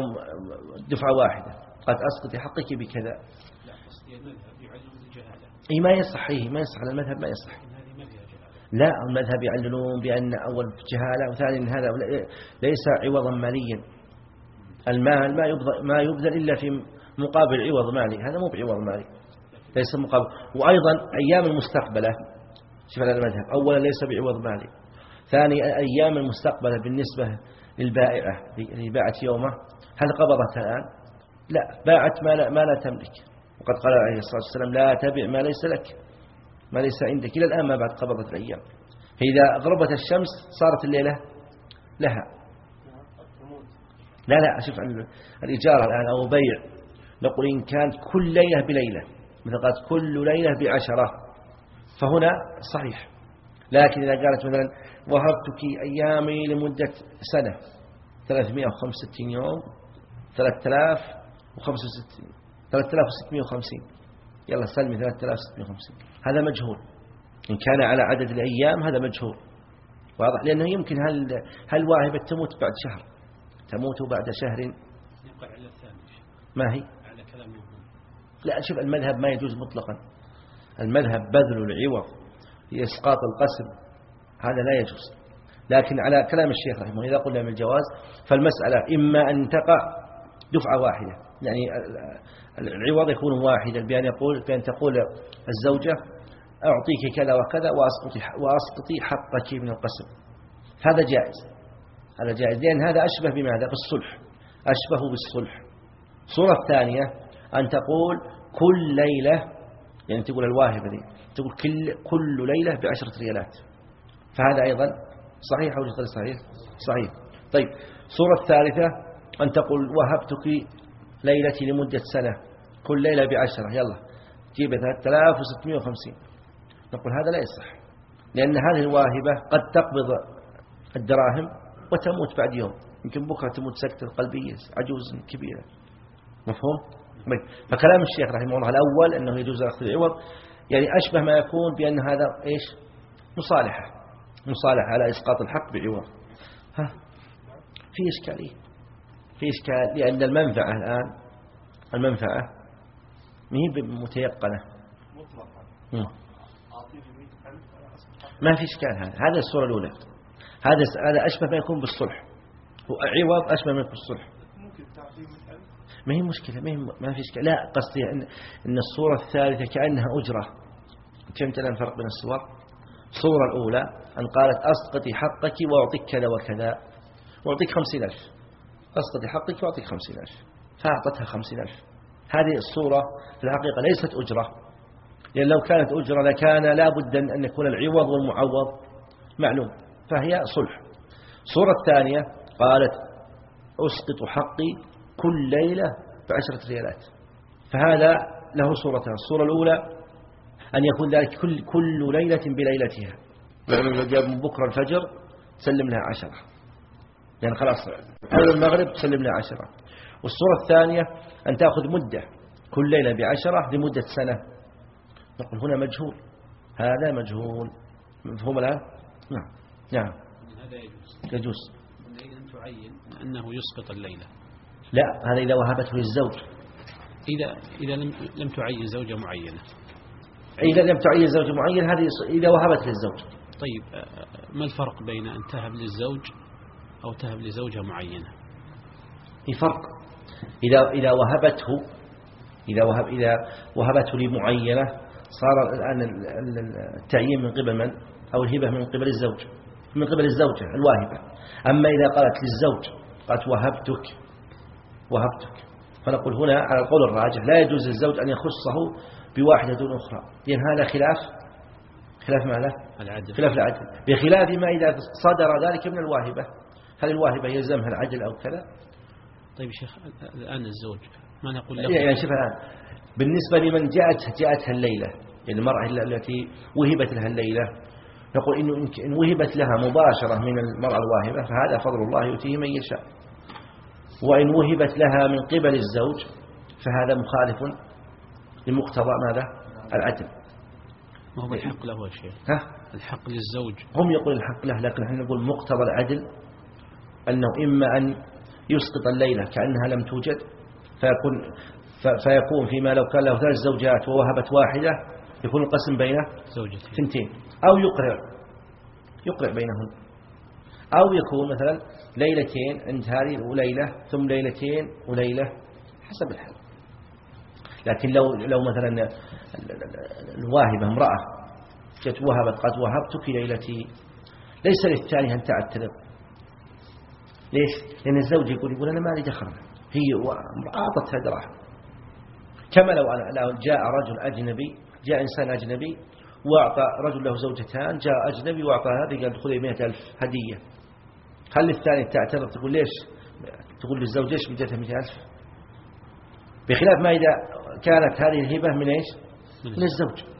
دفعة واحدة. قد أسقطي حقك بكذا. إي ما يصح إي ما يصح. على المذهب ما يصح. لا المذهب يعللون بأن أول جهالة وثاني هذا ليس عوضا ماليا. المال ما يبذل, ما يبذل إلا في مقابل عوض مالي. هذا مو بعوض مالي. ليس مقابل. وأيضا أيام المستقبلة. شوف هذا المذهب. أولا ليس بعوض مالي. ثاني أيام المستقبلة بالنسبة للبائعة اللي باعت يومه. هل قبضت الآن؟ لا. باعت ما لا, ما لا تملك. وقد قال عليه الصلاة والسلام لا تبع ما ليس لك. ما ليس عندك. إلى الآن ما بعد قبضت الأيام. فإذا غربت الشمس صارت الليلة لها. لا لا. أشوف عن الإجارة الآن أو بيع. نقول إن كانت كل ليلة بليلة. مثل قالت كل ليلة بعشرة فهنا صحيح. لكن إذا قالت مثلا وهبتك أيامي لمدة سنة 365 يوم 3065 3650 يلا سلمي 3650 هذا مجهول. إن كان على عدد الأيام هذا مجهول. واضح؟ لأنه يمكن هل هل واهبة تموت بعد شهر؟ تموت بعد شهر؟ ما هي؟ لا شوف المذهب ما يجوز مطلقا. المذهب بذل العوض إسقاط القسم. هذا لا يجوز. لكن على كلام الشيخ رحمه إذا قلنا من الجواز فالمسألة إما أن تقع دفعة واحدة يعني العوض يكون واحدا بأن يقول بأن تقول الزوجة أعطيك كذا وكذا وأسقطي حقك من القسم. هذا جائز. هذا جائز لأن هذا أشبه بماذا؟ بالصلح. أشبه بالصلح. الصورة الثانية أن تقول كل ليلة يعني تقول الواهبة دي تقول كل كل ليلة بعشرة ريالات. فهذا أيضا صحيح أو غير صحيح؟ صحيح. طيب الصورة الثالثة أن تقول وهبتك ليلتي لمدة سنة كل ليلة بعشرة يلا. جيب 3650 نقول هذا لا يصح لأن هذه الواهبة قد تقبض الدراهم وتموت بعد يوم. يمكن بكرة تموت سكتة قلبية عجوز كبيرة. مفهوم؟ طيب. فكلام الشيخ رحمه الله الأول أنه يجوز أخذ العوض. يعني أشبه ما يكون بأن هذا إيش؟ مصالحة. مصالحة على إسقاط الحق بعوض. ها؟ في إشكالية. في إشكال لأن المنفعة الآن المنفعة ما هي متيقنة. ما في إشكال هذا. هذا الصورة الأولى. هذا هذا أشبه ما يكون بالصلح. عوض أشبه ما يكون بالصلح. ما هي مشكلة ما, هي ما في إشكال لا قصدي إن, إن الصورة الثالثة كأنها أجرة. فهمت الآن الفرق بين الصور؟ الصورة الأولى أن قالت أسقطي حقك وأعطيك كذا وكذا وأعطيك خمسين ألف. أسقطي حقك وأعطيك خمسين ألف. فأعطتها خمسين ألف. هذه الصورة في الحقيقة ليست أجرة. لأن لو كانت أجرة لكان لا بد أن يكون العوض والمعوض معلوم. فهي صلح. الصورة الثانية قالت أسقط حقي كل ليلة بعشرة ريالات فهذا له صورتان الصورة الأولى أن يكون ذلك كل, كل ليلة بليلتها. يعني لو جاب من بكرة الفجر تسلم لها عشرة. يعني خلاص أول المغرب تسلم لها عشرة. والصورة الثانية أن تأخذ مدة كل ليلة بعشرة لمدة سنة. نقول هنا مجهول. هذا مجهول. مفهوم الآن؟ نعم. نعم. هذا يجوز. يجوز. لم تعين أنه يسقط الليلة. لا هذا إذا وهبته للزوج إذا إذا لم لم تعين زوجة معينة. إذا لم تعين زوج معين هذه إذا وهبت للزوج. طيب ما الفرق بين أن تهب للزوج أو تهب لزوجة معينة؟ في فرق. إذا إذا وهبته إذا وهب إذا وهبته لمعينة صار الآن التعيين من قبل من؟ أو الهبة من قبل الزوج. من قبل الزوجة الواهبة. أما إذا قالت للزوج قالت وهبتك. وهبتك. فنقول هنا على القول الراجح لا يجوز للزوج أن يخصه بواحدة دون أخرى. لأن هذا خلاف. خلاف ماذا؟ العدل. خلاف العدل. بخلاف ما إذا صدر ذلك من الواهبة. هل الواهبة يلزمها العدل أو كذا؟ طيب شيخ الآن الزوج ما نقول له؟ يعني شوف الآن بالنسبة لمن جاءت جاءتها الليلة يعني المرأة التي وهبت لها الليلة نقول إنه إن وهبت لها مباشرة من المرأة الواهبة فهذا فضل الله يؤتيه من يشاء. وإن وهبت لها من قبل الزوج فهذا مخالف لمقتضى ماذا؟ العدل. ما هو الحق له يا شيخ؟ ها؟ الحق للزوج. هم يقول الحق له لكن نحن نقول مقتضى العدل أنه إما أن يسقط الليلة كأنها لم توجد فيكون فيكون فيما لو كان له ثلاث زوجات ووهبت واحدة يكون القسم بينه زوجتين. ثنتين. أو يقرع يقرع بينهم أو يكون مثلا ليلتين عند هذه وليلة ثم ليلتين وليلة حسب الحال. لكن لو لو مثلا الواهبة امرأة جت وهبت قد وهبتك ليلتي ليس للثاني أن تعترض. ليش؟ لأن الزوج يقول يقول أنا ما لي دخل. هي أعطتها دراهم كما لو أنا جاء رجل أجنبي جاء إنسان أجنبي وأعطى رجل له زوجتان جاء أجنبي وأعطى هذه قال خذي مئة ألف هدية. هل الثاني تعترض تقول ليش؟ تقول للزوج ليش بديتها مئة ألف؟ بخلاف ما إذا كانت هذه الهبة من إيش؟ من الزوج